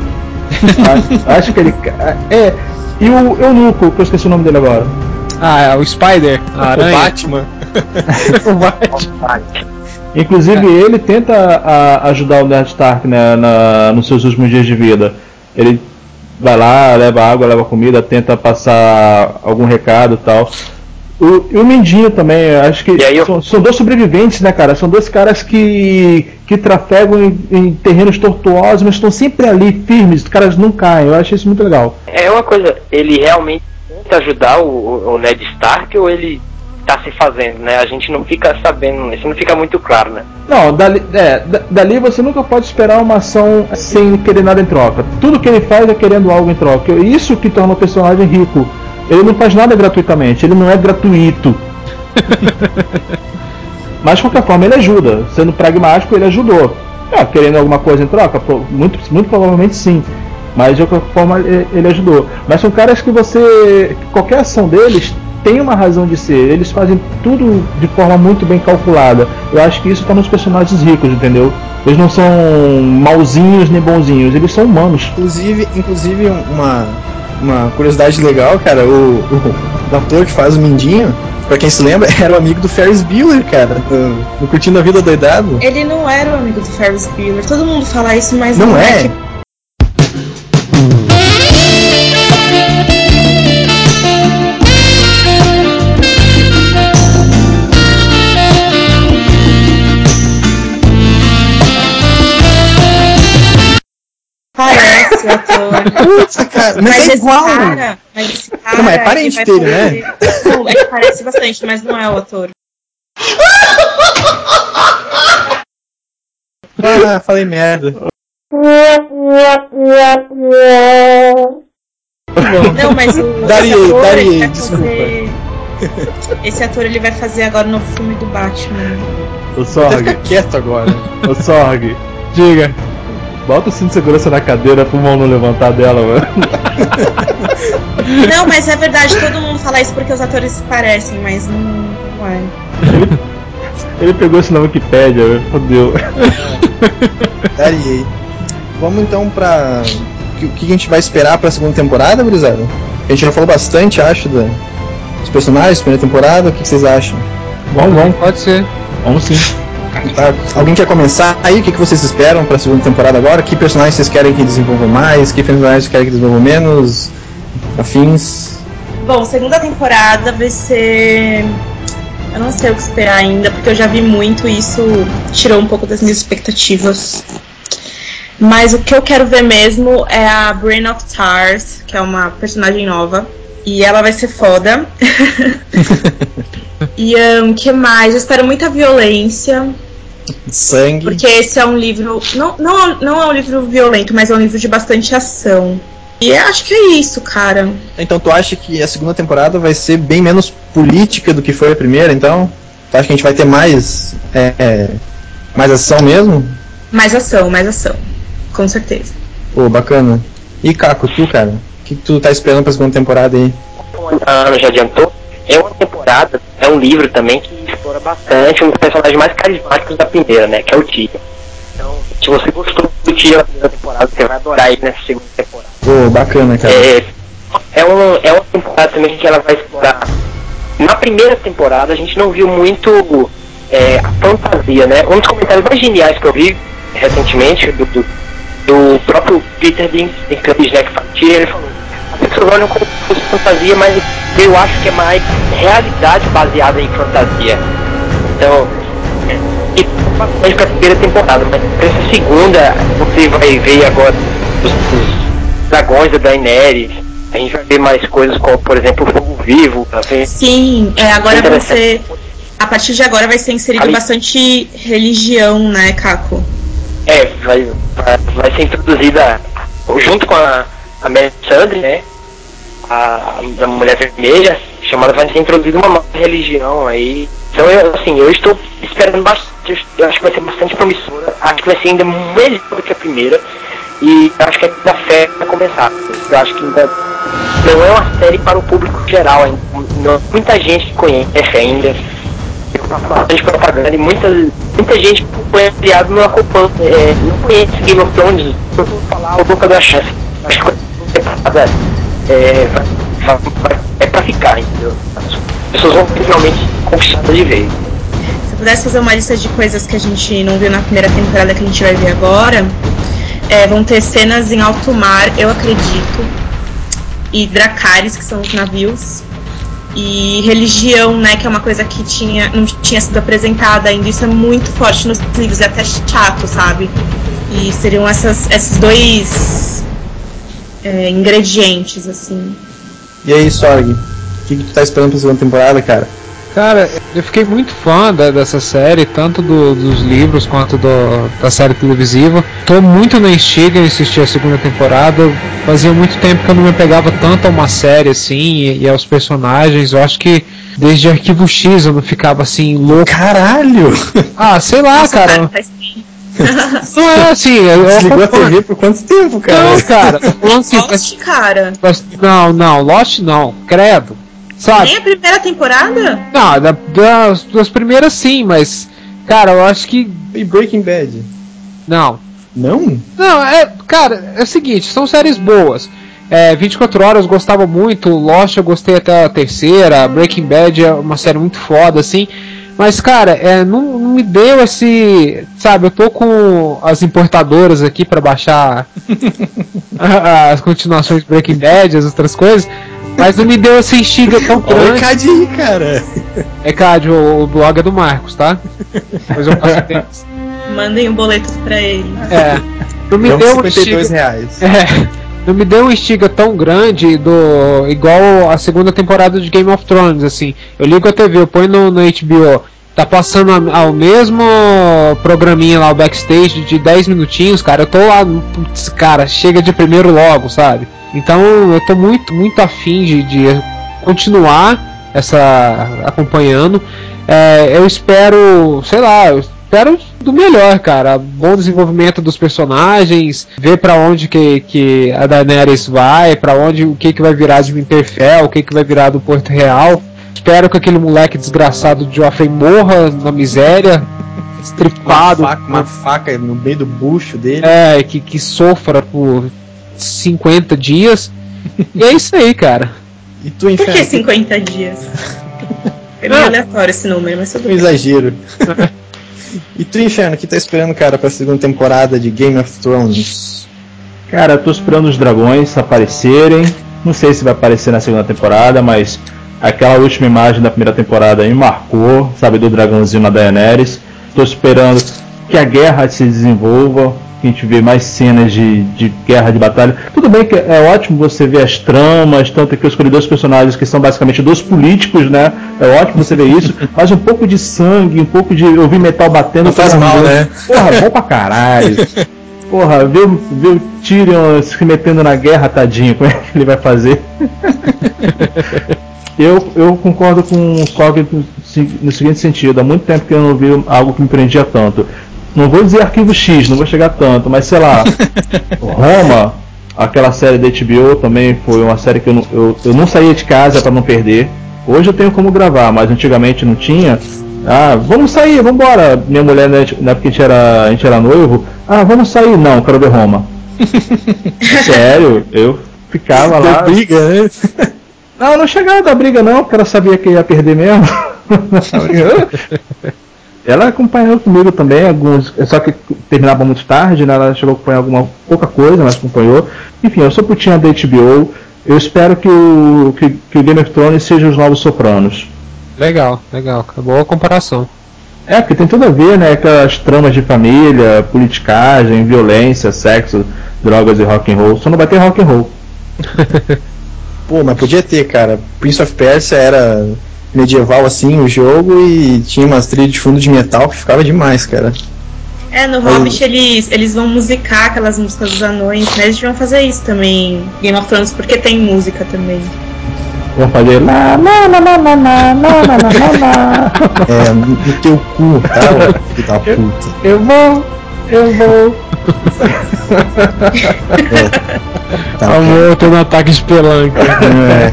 Acho, acho que ele. É. E o Eunuco, que eu esqueci o nome dele agora. Ah, é o Spider, a O. Batman. [LAUGHS] o Batman. Inclusive ele tenta a- ajudar o Ned Stark né, na, nos seus últimos dias de vida. Ele vai lá, leva água, leva comida, tenta passar algum recado e tal. O, e o Mendinho também, acho que eu- são, são dois sobreviventes, né, cara? São dois caras que, que trafegam em, em terrenos tortuosos, mas estão sempre ali, firmes, os caras não caem. Eu acho isso muito legal. É uma coisa, ele realmente tenta ajudar o, o- Ned Stark ou ele tá se fazendo, né? A gente não fica sabendo, isso não fica muito claro, né? Não, dali, é, da- dali você nunca pode esperar uma ação sem querer nada em troca. Tudo que ele faz é querendo algo em troca. Isso que torna o personagem rico. Ele não faz nada gratuitamente, ele não é gratuito. [LAUGHS] Mas de qualquer forma ele ajuda. Sendo pragmático, ele ajudou. Ah, querendo alguma coisa em troca? Muito, muito provavelmente sim. Mas de qualquer forma ele, ajudou. Mas são caras que você. que qualquer ação deles tem uma razão de ser. Eles fazem tudo de forma muito bem calculada. Eu acho que isso torna os personagens ricos, entendeu? Eles não são mauzinhos nem bonzinhos, eles são humanos. Inclusive, inclusive uma, uma curiosidade legal, cara, o, o, o ator que faz o Mindinho, pra quem se lembra, [LAUGHS] era o amigo do Ferris Bueller, cara, no, Curtindo a Vida Doidado. Ele não era o amigo do Ferris Bueller. Todo mundo fala isso, mas Não não, é? que o ator. Putz, cara, mas, é esse igual. cara, mas esse cara, Não, mas é parente dele, né? Não, é que parece bastante, mas não é o ator. Ah, falei merda. Não, mas o ele vai desculpa. fazer... Esse ator ele vai fazer agora no filme do Batman. Ô Até Sorg, [LAUGHS] quieto agora. ô Sorg, Diga. Bota o cinto de segurança na cadeira pro mão não levantar dela, mano. Não, mas é verdade, todo mundo fala isso porque os atores se parecem, mas não, não é. Ele pegou isso na Wikipédia, velho, fodeu. Daria. Vamos então pra. O que, a gente vai esperar pra segunda temporada, gurizada? A gente já falou bastante, acho, da, dos personagens, primeira temporada. O que, que vocês acham? Vamos, vamos, Pode ser. vamos sim. Tá, Alguém quer começar aí? O que, que vocês esperam pra segunda temporada agora? Que personagens vocês querem que desenvolvam mais? Que personagens vocês querem que desenvolvam menos? Afins? Bom, segunda temporada vai ser. Eu não sei o que esperar ainda, porque eu já vi muito e isso tirou um pouco das minhas expectativas. Mas o que eu quero ver mesmo é a Brain of Tars, que é uma personagem nova. E ela vai ser foda. [LAUGHS] [LAUGHS] e o que mais? Eu espero muita violência. Sangue? Porque esse é um livro. Não, não, não é um livro violento, mas é um livro de bastante ação. E eu acho que é isso, cara. Então tu acha que a segunda temporada vai ser bem menos política do que foi a primeira, então? Tu acha que a gente vai ter mais. é, é, mais ação mesmo? Mais ação, mais ação. Com certeza. Pô, bacana. E Caco, tu, cara? O que, que tu tá esperando pra segunda temporada aí? como a Ana já adiantou, é uma temporada, é um livro também que explora bastante um dos personagens mais carismáticos da primeira, né? Que é o Tyrion. Então, se você gostou do Tyrion na primeira temporada, você vai adorar ele nessa segunda temporada. Pô, bacana, cara. É, é, um, é uma temporada também que ela vai explorar. Na primeira temporada a gente não viu muito é, a fantasia, né? Um dos comentários mais geniais que eu vi recentemente do, do, do próprio Peter Dinklage, né, que ele falou as pessoas olham como se fosse fantasia, mas eu acho que é mais realidade baseada em fantasia. Então, é, e bastante pra primeira temporada, mas pra essa segunda você vai ver agora os, os dragões da Daenerys. A gente vai ver mais coisas como, por exemplo, o fogo vivo. Sim, é, agora ser. Interessante. A partir de agora vai ser inserido Ali- bastante religião, né, Caco? É, vai, vai, vai ser introduzida junto com a, a Melisandre, né? A, a mulher vermelha, chamada vai ser introduzida uma nova religião aí. Então eu assim, eu estou esperando bastante, eu acho que vai ser bastante promissora, acho que vai ser ainda melhor do que a primeira. E acho que ainda fé vai começar. Eu acho que ainda não é uma série para o público geral ainda. Muita gente conhece ainda. Bastante propaganda e muita, muita gente acompanha criado não acompanha, é, não conhece Game of Thrones, eu vou falar o boca da chance. Acho que é, é pra ficar, entendeu? As pessoas vão finalmente conquistar de vez. Se pudesse fazer uma lista de coisas que a gente não viu na primeira temporada que a gente vai ver agora, é, vão ter cenas em alto mar, eu acredito, e dracares, que são os navios, e religião, né, que é uma coisa que tinha, não tinha sido apresentada ainda. Isso é muito forte nos livros, é até chato, sabe? E seriam essas, esses dois é, ingredientes, assim. E aí, Sorg? O que, que tu tá esperando pra segunda temporada, cara? Cara, eu fiquei muito fã da- dessa série, tanto do- dos livros quanto do- da série televisiva. Tô muito na instiga em assistir a segunda temporada. Fazia muito tempo que eu não me pegava tanto a uma série assim e, e aos personagens. Eu acho que desde Arquivo X eu não ficava assim louco. Caralho! Ah, sei lá, Nossa, cara. faz. [LAUGHS] Não é assim. Eu, eu Desligou a. TV por quanto tempo, cara? Não, cara. tô falando assim, Lost, cara. mas- Não, não, Lost não, credo. Sabe? Nem a primeira temporada? Não, da- das, das primeiras sim, mas. Cara, eu acho que. E Breaking Bad? Não. Não? Não, é. Cara, é o seguinte, são séries boas. É, 24 horas eu gostava muito, Lost eu gostei até a terceira, Breaking Bad é uma série muito foda, assim. Mas, cara, é, não, não me deu esse. Sabe, eu tô com as importadoras aqui pra baixar [LAUGHS] as continuações de Breaking Bad, as outras coisas. Mas não me deu essa instiga tão Olha o grande. recadinho aí, cara. É, Cádio, o, o blog é do Marcos, tá? Depois eu passo [LAUGHS] deles. Mandem um boleto pra ele. É. Não me Deu deu uns um 52 instiga. reais. É, não me deu um instiga tão grande do igual a segunda temporada de Game of Thrones, assim. Eu ligo a TV, eu ponho no, no HBO, tá passando ao mesmo programinha lá, o backstage de 10 minutinhos, cara, eu tô lá, putz, cara, chega de primeiro logo, sabe? Então eu tô muito, muito afim de, de continuar essa acompanhando. É, eu espero, sei lá, espero do melhor, cara. Bom desenvolvimento dos personagens, ver pra onde que, que a Daenerys vai, pra onde o que que vai virar de Winterfell, o que que vai virar do Porto Real. Espero que aquele moleque desgraçado de Joffrey morra na miséria, [LAUGHS] Uma estripado, faca, uma faca no meio do bucho dele. é, que, que sofra por 50 dias. E é isso aí, cara. E tu, Por que Inferno? 50 dias? [LAUGHS] É meio aleatório esse número, mas tudo Um exagero. [LAUGHS] e tu, Inferno, o que tá esperando, cara, pra segunda temporada de Game of Thrones? Cara, tô esperando os dragões aparecerem. Não sei se vai aparecer na segunda temporada, mas aquela última imagem da primeira temporada me marcou, sabe, do dragãozinho na Daenerys. Tô esperando que a guerra se desenvolva, que a gente vê mais cenas de, de guerra, de batalha. Tudo bem que é ótimo você ver as tramas, tanto que eu escolhi dois personagens que são basicamente dois políticos, né? É ótimo você ver isso, [LAUGHS] mas um pouco de sangue, um pouco de ouvir metal batendo. Não faz mal, né? Porra, bom pra caralho. [LAUGHS] Porra, ver, o- ver o Tyrion se metendo na guerra, tadinho, como é que ele vai fazer? [LAUGHS] eu, eu concordo com o Cog no seguinte sentido, há muito tempo que eu não vi algo que me prendia tanto. Não vou dizer arquivo X, não vou chegar tanto, mas sei lá, [LAUGHS] Roma, aquela série da HBO também foi uma série que eu não, eu, eu não saía de casa para não perder. Hoje eu tenho como gravar, mas antigamente não tinha. Ah, vamos sair, vamos embora. Minha mulher, né, na época que a gente era, a gente era noivo, ah, vamos sair. Não, quero ver Roma. [LAUGHS] Sério, eu ficava lá. Deu briga, né? Não, não chegava da briga não, porque ela sabia que ia perder mesmo. [LAUGHS] ela acompanhou comigo também, alguns. Só que terminava muito tarde, né? Ela chegou a acompanhar alguma pouca coisa, mas acompanhou. Enfim, eu sou putinha da HBO. Eu espero que o, que, que o Game of Thrones seja os novos sopranos. Legal, legal. Boa comparação. É, porque tem tudo a ver, né? Com as tramas de família, politicagem, violência, sexo, drogas e rock and roll. Só não vai ter rock and roll. [LAUGHS] Pô, mas podia ter, cara. Prince of Persia era medieval assim o jogo e tinha umas trilhas de fundo de metal que ficava demais, cara. É, no Hobbit eles, eles vão musicar aquelas músicas dos anões, né? Eles deviam fazer isso também, Game of Thrones, porque tem música também. Vamos fazer lá, lá, lá, lá, lá, lá, lá, lá, lá, lá. [LAUGHS] É, no teu cu, tá? Filho da puta. Eu vou, eu vou. [LAUGHS] Tá, Amor, tô no ataque de pelanca.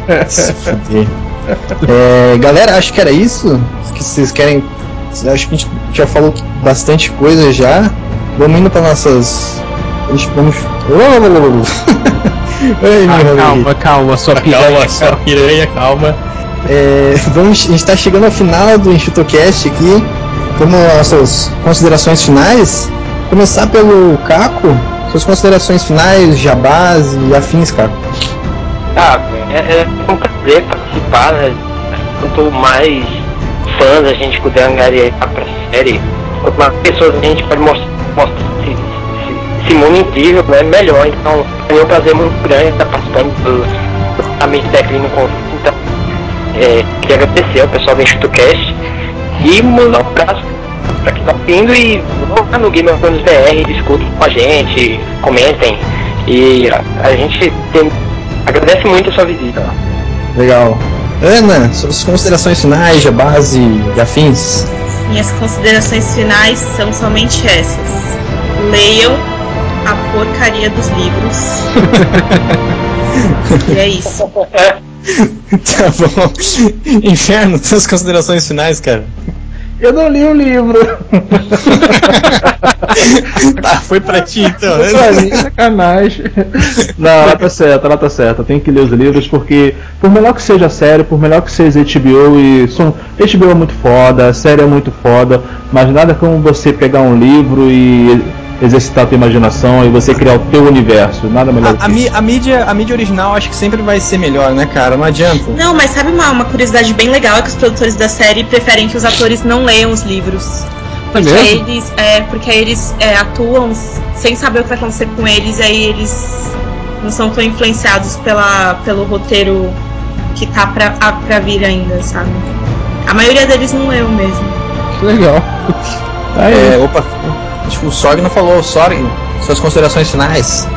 É, se fuder. [LAUGHS] É, galera, acho que era isso. Que vocês querem. Acho que a gente já falou bastante coisa já. Vamos indo para nossas. A gente vamos. [LAUGHS] Ai, Ah, calma, calma, sua piranha. Calma, só piranha, calma. É, vamos, a gente está chegando ao final do InstitutoCast aqui. Vamos às suas considerações finais. Começar pelo Caco. Suas considerações finais, jabás e afins, Caco. Ah, é, é um prazer participar, né? Quanto mais fãs a gente puder angariar pra série, quanto mais pessoas a gente pode mostrar, mostrar esse, esse- esse mundo incrível, né? Melhor. Então, é um prazer muito grande estar participando do técnico no convite. Então, é, queria agradecer ao pessoal do InstitutoCast e mandar um abraço pra quem tá ouvindo e vão lá no Game of Thrones BR, discutam com a gente, comentem. E a, a gente tem, agradece muito a sua visita. Legal. Ana, suas considerações finais, jabás e afins. Minhas considerações finais são somente essas. Leiam a porcaria dos livros. [LAUGHS] e é isso. tá bom. Inferno, suas considerações finais, cara. Eu não li o livro. tá, [LAUGHS] foi pra ti então, né? Pra mim, sacanagem. Não, ela tá certa, ela tá certa. Tem que ler os livros porque, por melhor que seja a série, por melhor que seja HBO e. São, HBO é muito foda, a série é muito foda, mas nada como você pegar um livro e exercitar a tua imaginação e você criar o teu universo. Nada melhor A, a, mi- a mídia, a mídia original acho que sempre vai ser melhor, né, cara? Não adianta. Não, mas sabe uma, uma curiosidade bem legal é que os produtores da série preferem que os atores não leiam os livros. Porque mesmo? aí eles, é, porque eles é, atuam sem saber o que vai acontecer com eles, e aí eles não são tão influenciados pela, pelo roteiro que tá pra, a- pra vir ainda, sabe? A maioria deles não leu mesmo. Que legal. Tá aí. É, opa, que o Sorg não falou. Sorg, suas considerações finais.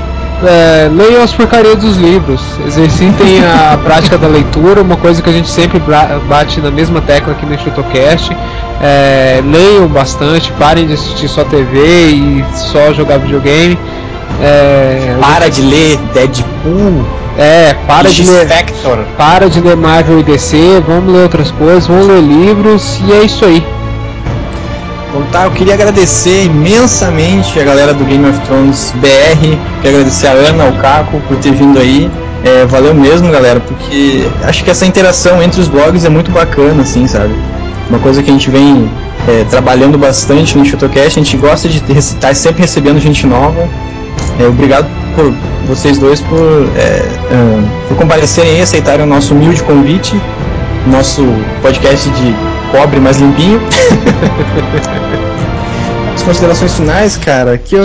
É, leiam as porcarias dos livros, exercitem a [LAUGHS] prática da leitura, uma coisa que a gente sempre bate na mesma tecla aqui no Chutocast. É, leiam bastante, parem de assistir só TV e só jogar videogame. É, Para de ler Deadpool, é, para de ler, para de ler Marvel e DC, vamos ler outras coisas, vamos ler livros e é isso aí. Bom, tá, eu queria agradecer imensamente a galera do Game of Thrones BR, quero agradecer a Ana, o Caco por ter vindo aí. É, valeu mesmo, galera, porque acho que essa interação entre os blogs é muito bacana, assim, sabe? Uma coisa que a gente vem é, trabalhando bastante no Shotocast, a gente gosta de estar sempre recebendo gente nova. É, obrigado por vocês dois por, é, ah, por comparecerem e aceitarem o nosso humilde convite, nosso podcast de pobre mais limpinho. [LAUGHS] As considerações finais, cara, que eu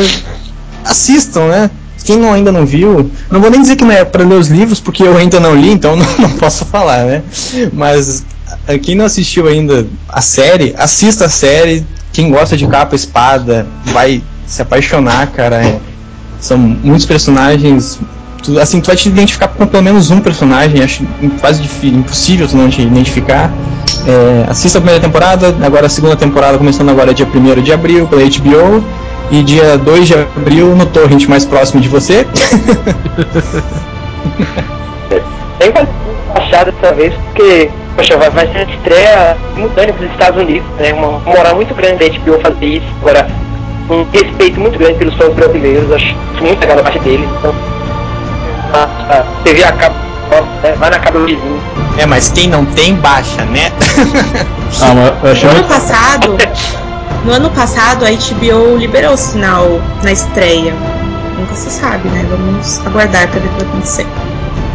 assistam, né? Quem não, ainda não viu, não vou nem dizer que não é para ler os livros, porque eu ainda não li, então [LAUGHS] não, não posso falar, né? Mas ah, quem não assistiu ainda a série, assista a série. Quem gosta de capa espada vai se apaixonar, cara. São muitos personagens. Tu, assim, tu vai te identificar com pelo menos um personagem, acho quase impossível tu não te identificar. É, assista a primeira temporada, agora a segunda temporada começando agora dia 1 de abril pela HBO. E dia 2 de abril no torrent mais próximo de você. Nem vai baixar dessa vez, porque, poxa, vai, ser a estreia simultânea para os Estados Unidos, né? Uma moral muito grande da HBO fazer isso. Agora, um respeito muito grande pelos fãs brasileiros, acho muito legal da parte deles. Então, a, TV a cabo, né? vai na do vizinho. É, mas quem não tem, baixa, né? Ah, mas eu achei No ano passado, no ano passado a HBO liberou o sinal na estreia. Nunca se sabe, né? Vamos aguardar pra ver o que vai acontecer.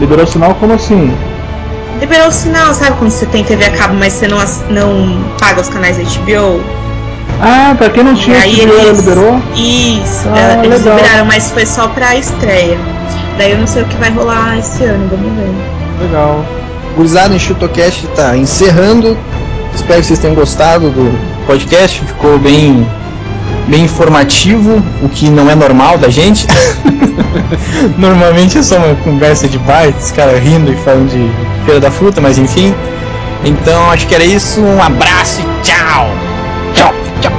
Liberou o sinal como assim? Liberou o sinal, sabe quando você tem TV a cabo, mas você não, não paga os canais da HBO? Ah, pra quem não E tinha, aí HBO, ela eles. liberou? Isso, Ah, eles legal. liberaram, mas foi só pra estreia. Daí eu não sei o que vai rolar esse ano, vamos ver. Legal. Gurizada, o Chutocast tá encerrando. Espero que vocês tenham gostado do. podcast ficou bem bem informativo, o que não é normal da gente. [LAUGHS] Normalmente é só uma conversa de bar, os caras rindo e falando de feira da fruta, mas enfim. Então acho que era isso. Um abraço e tchau. Tchau, tchau.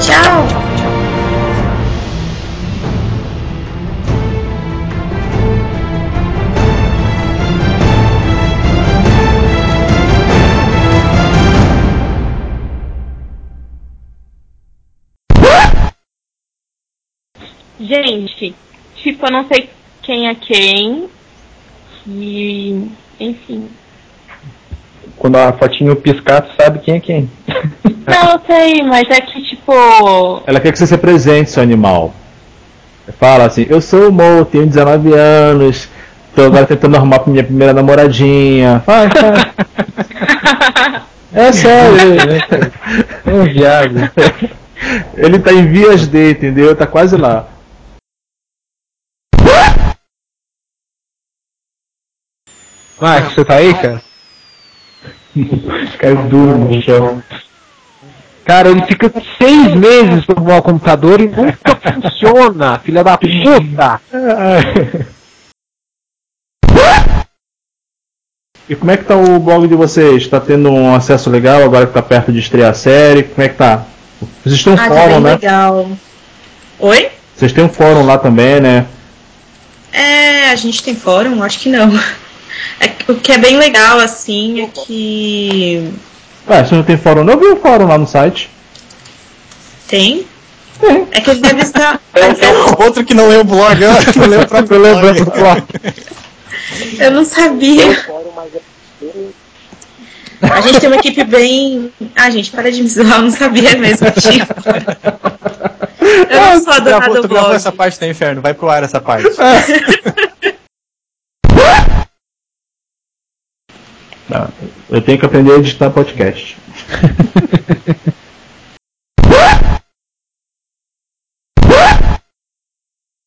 Tchau! Gente, tipo, eu não sei quem é quem. E. Enfim. Quando a fotinho piscar, tu sabe quem é quem. Não, eu sei, mas é que, tipo. Ela quer que você se apresente, seu animal. Fala assim, eu sou o Mo, tenho 19 anos, tô agora tentando arrumar pra minha primeira namoradinha. Faz, faz. É sério. É um viado. Ele tá em vias de, entendeu? Tá quase lá. Marcos, você tá aí, cara? Caiu duro no chão. Cara, ele fica seis meses pra arrumar o computador e nunca funciona, [LAUGHS] filha da puta! E como é que tá o blog de vocês? Tá tendo um acesso legal agora que tá perto de estrear a série? Como é que tá? Vocês têm um Ah, tá fórum, bem né? legal. Oi? Vocês têm um fórum lá também, né? É, a gente tem fórum? Acho que não. É o que é bem legal, assim, é que Ué, se não tem fórum, não, eu vi o fórum lá no site. tem. Tem. É que ele deve estar. [LAUGHS] Outro que não lê o blog, ó, não [LAUGHS] lê o próprio Eu blog. lembro do blog. Eu não sabia. A gente tem uma equipe bem. Ah, gente, para de me zoar, eu não sabia mesmo. Tipo. [LAUGHS] Eu não sou a Tu dona do blog. essa parte do inferno, vai pro ar essa parte. Não, eu tenho que aprender a editar podcast. [LAUGHS]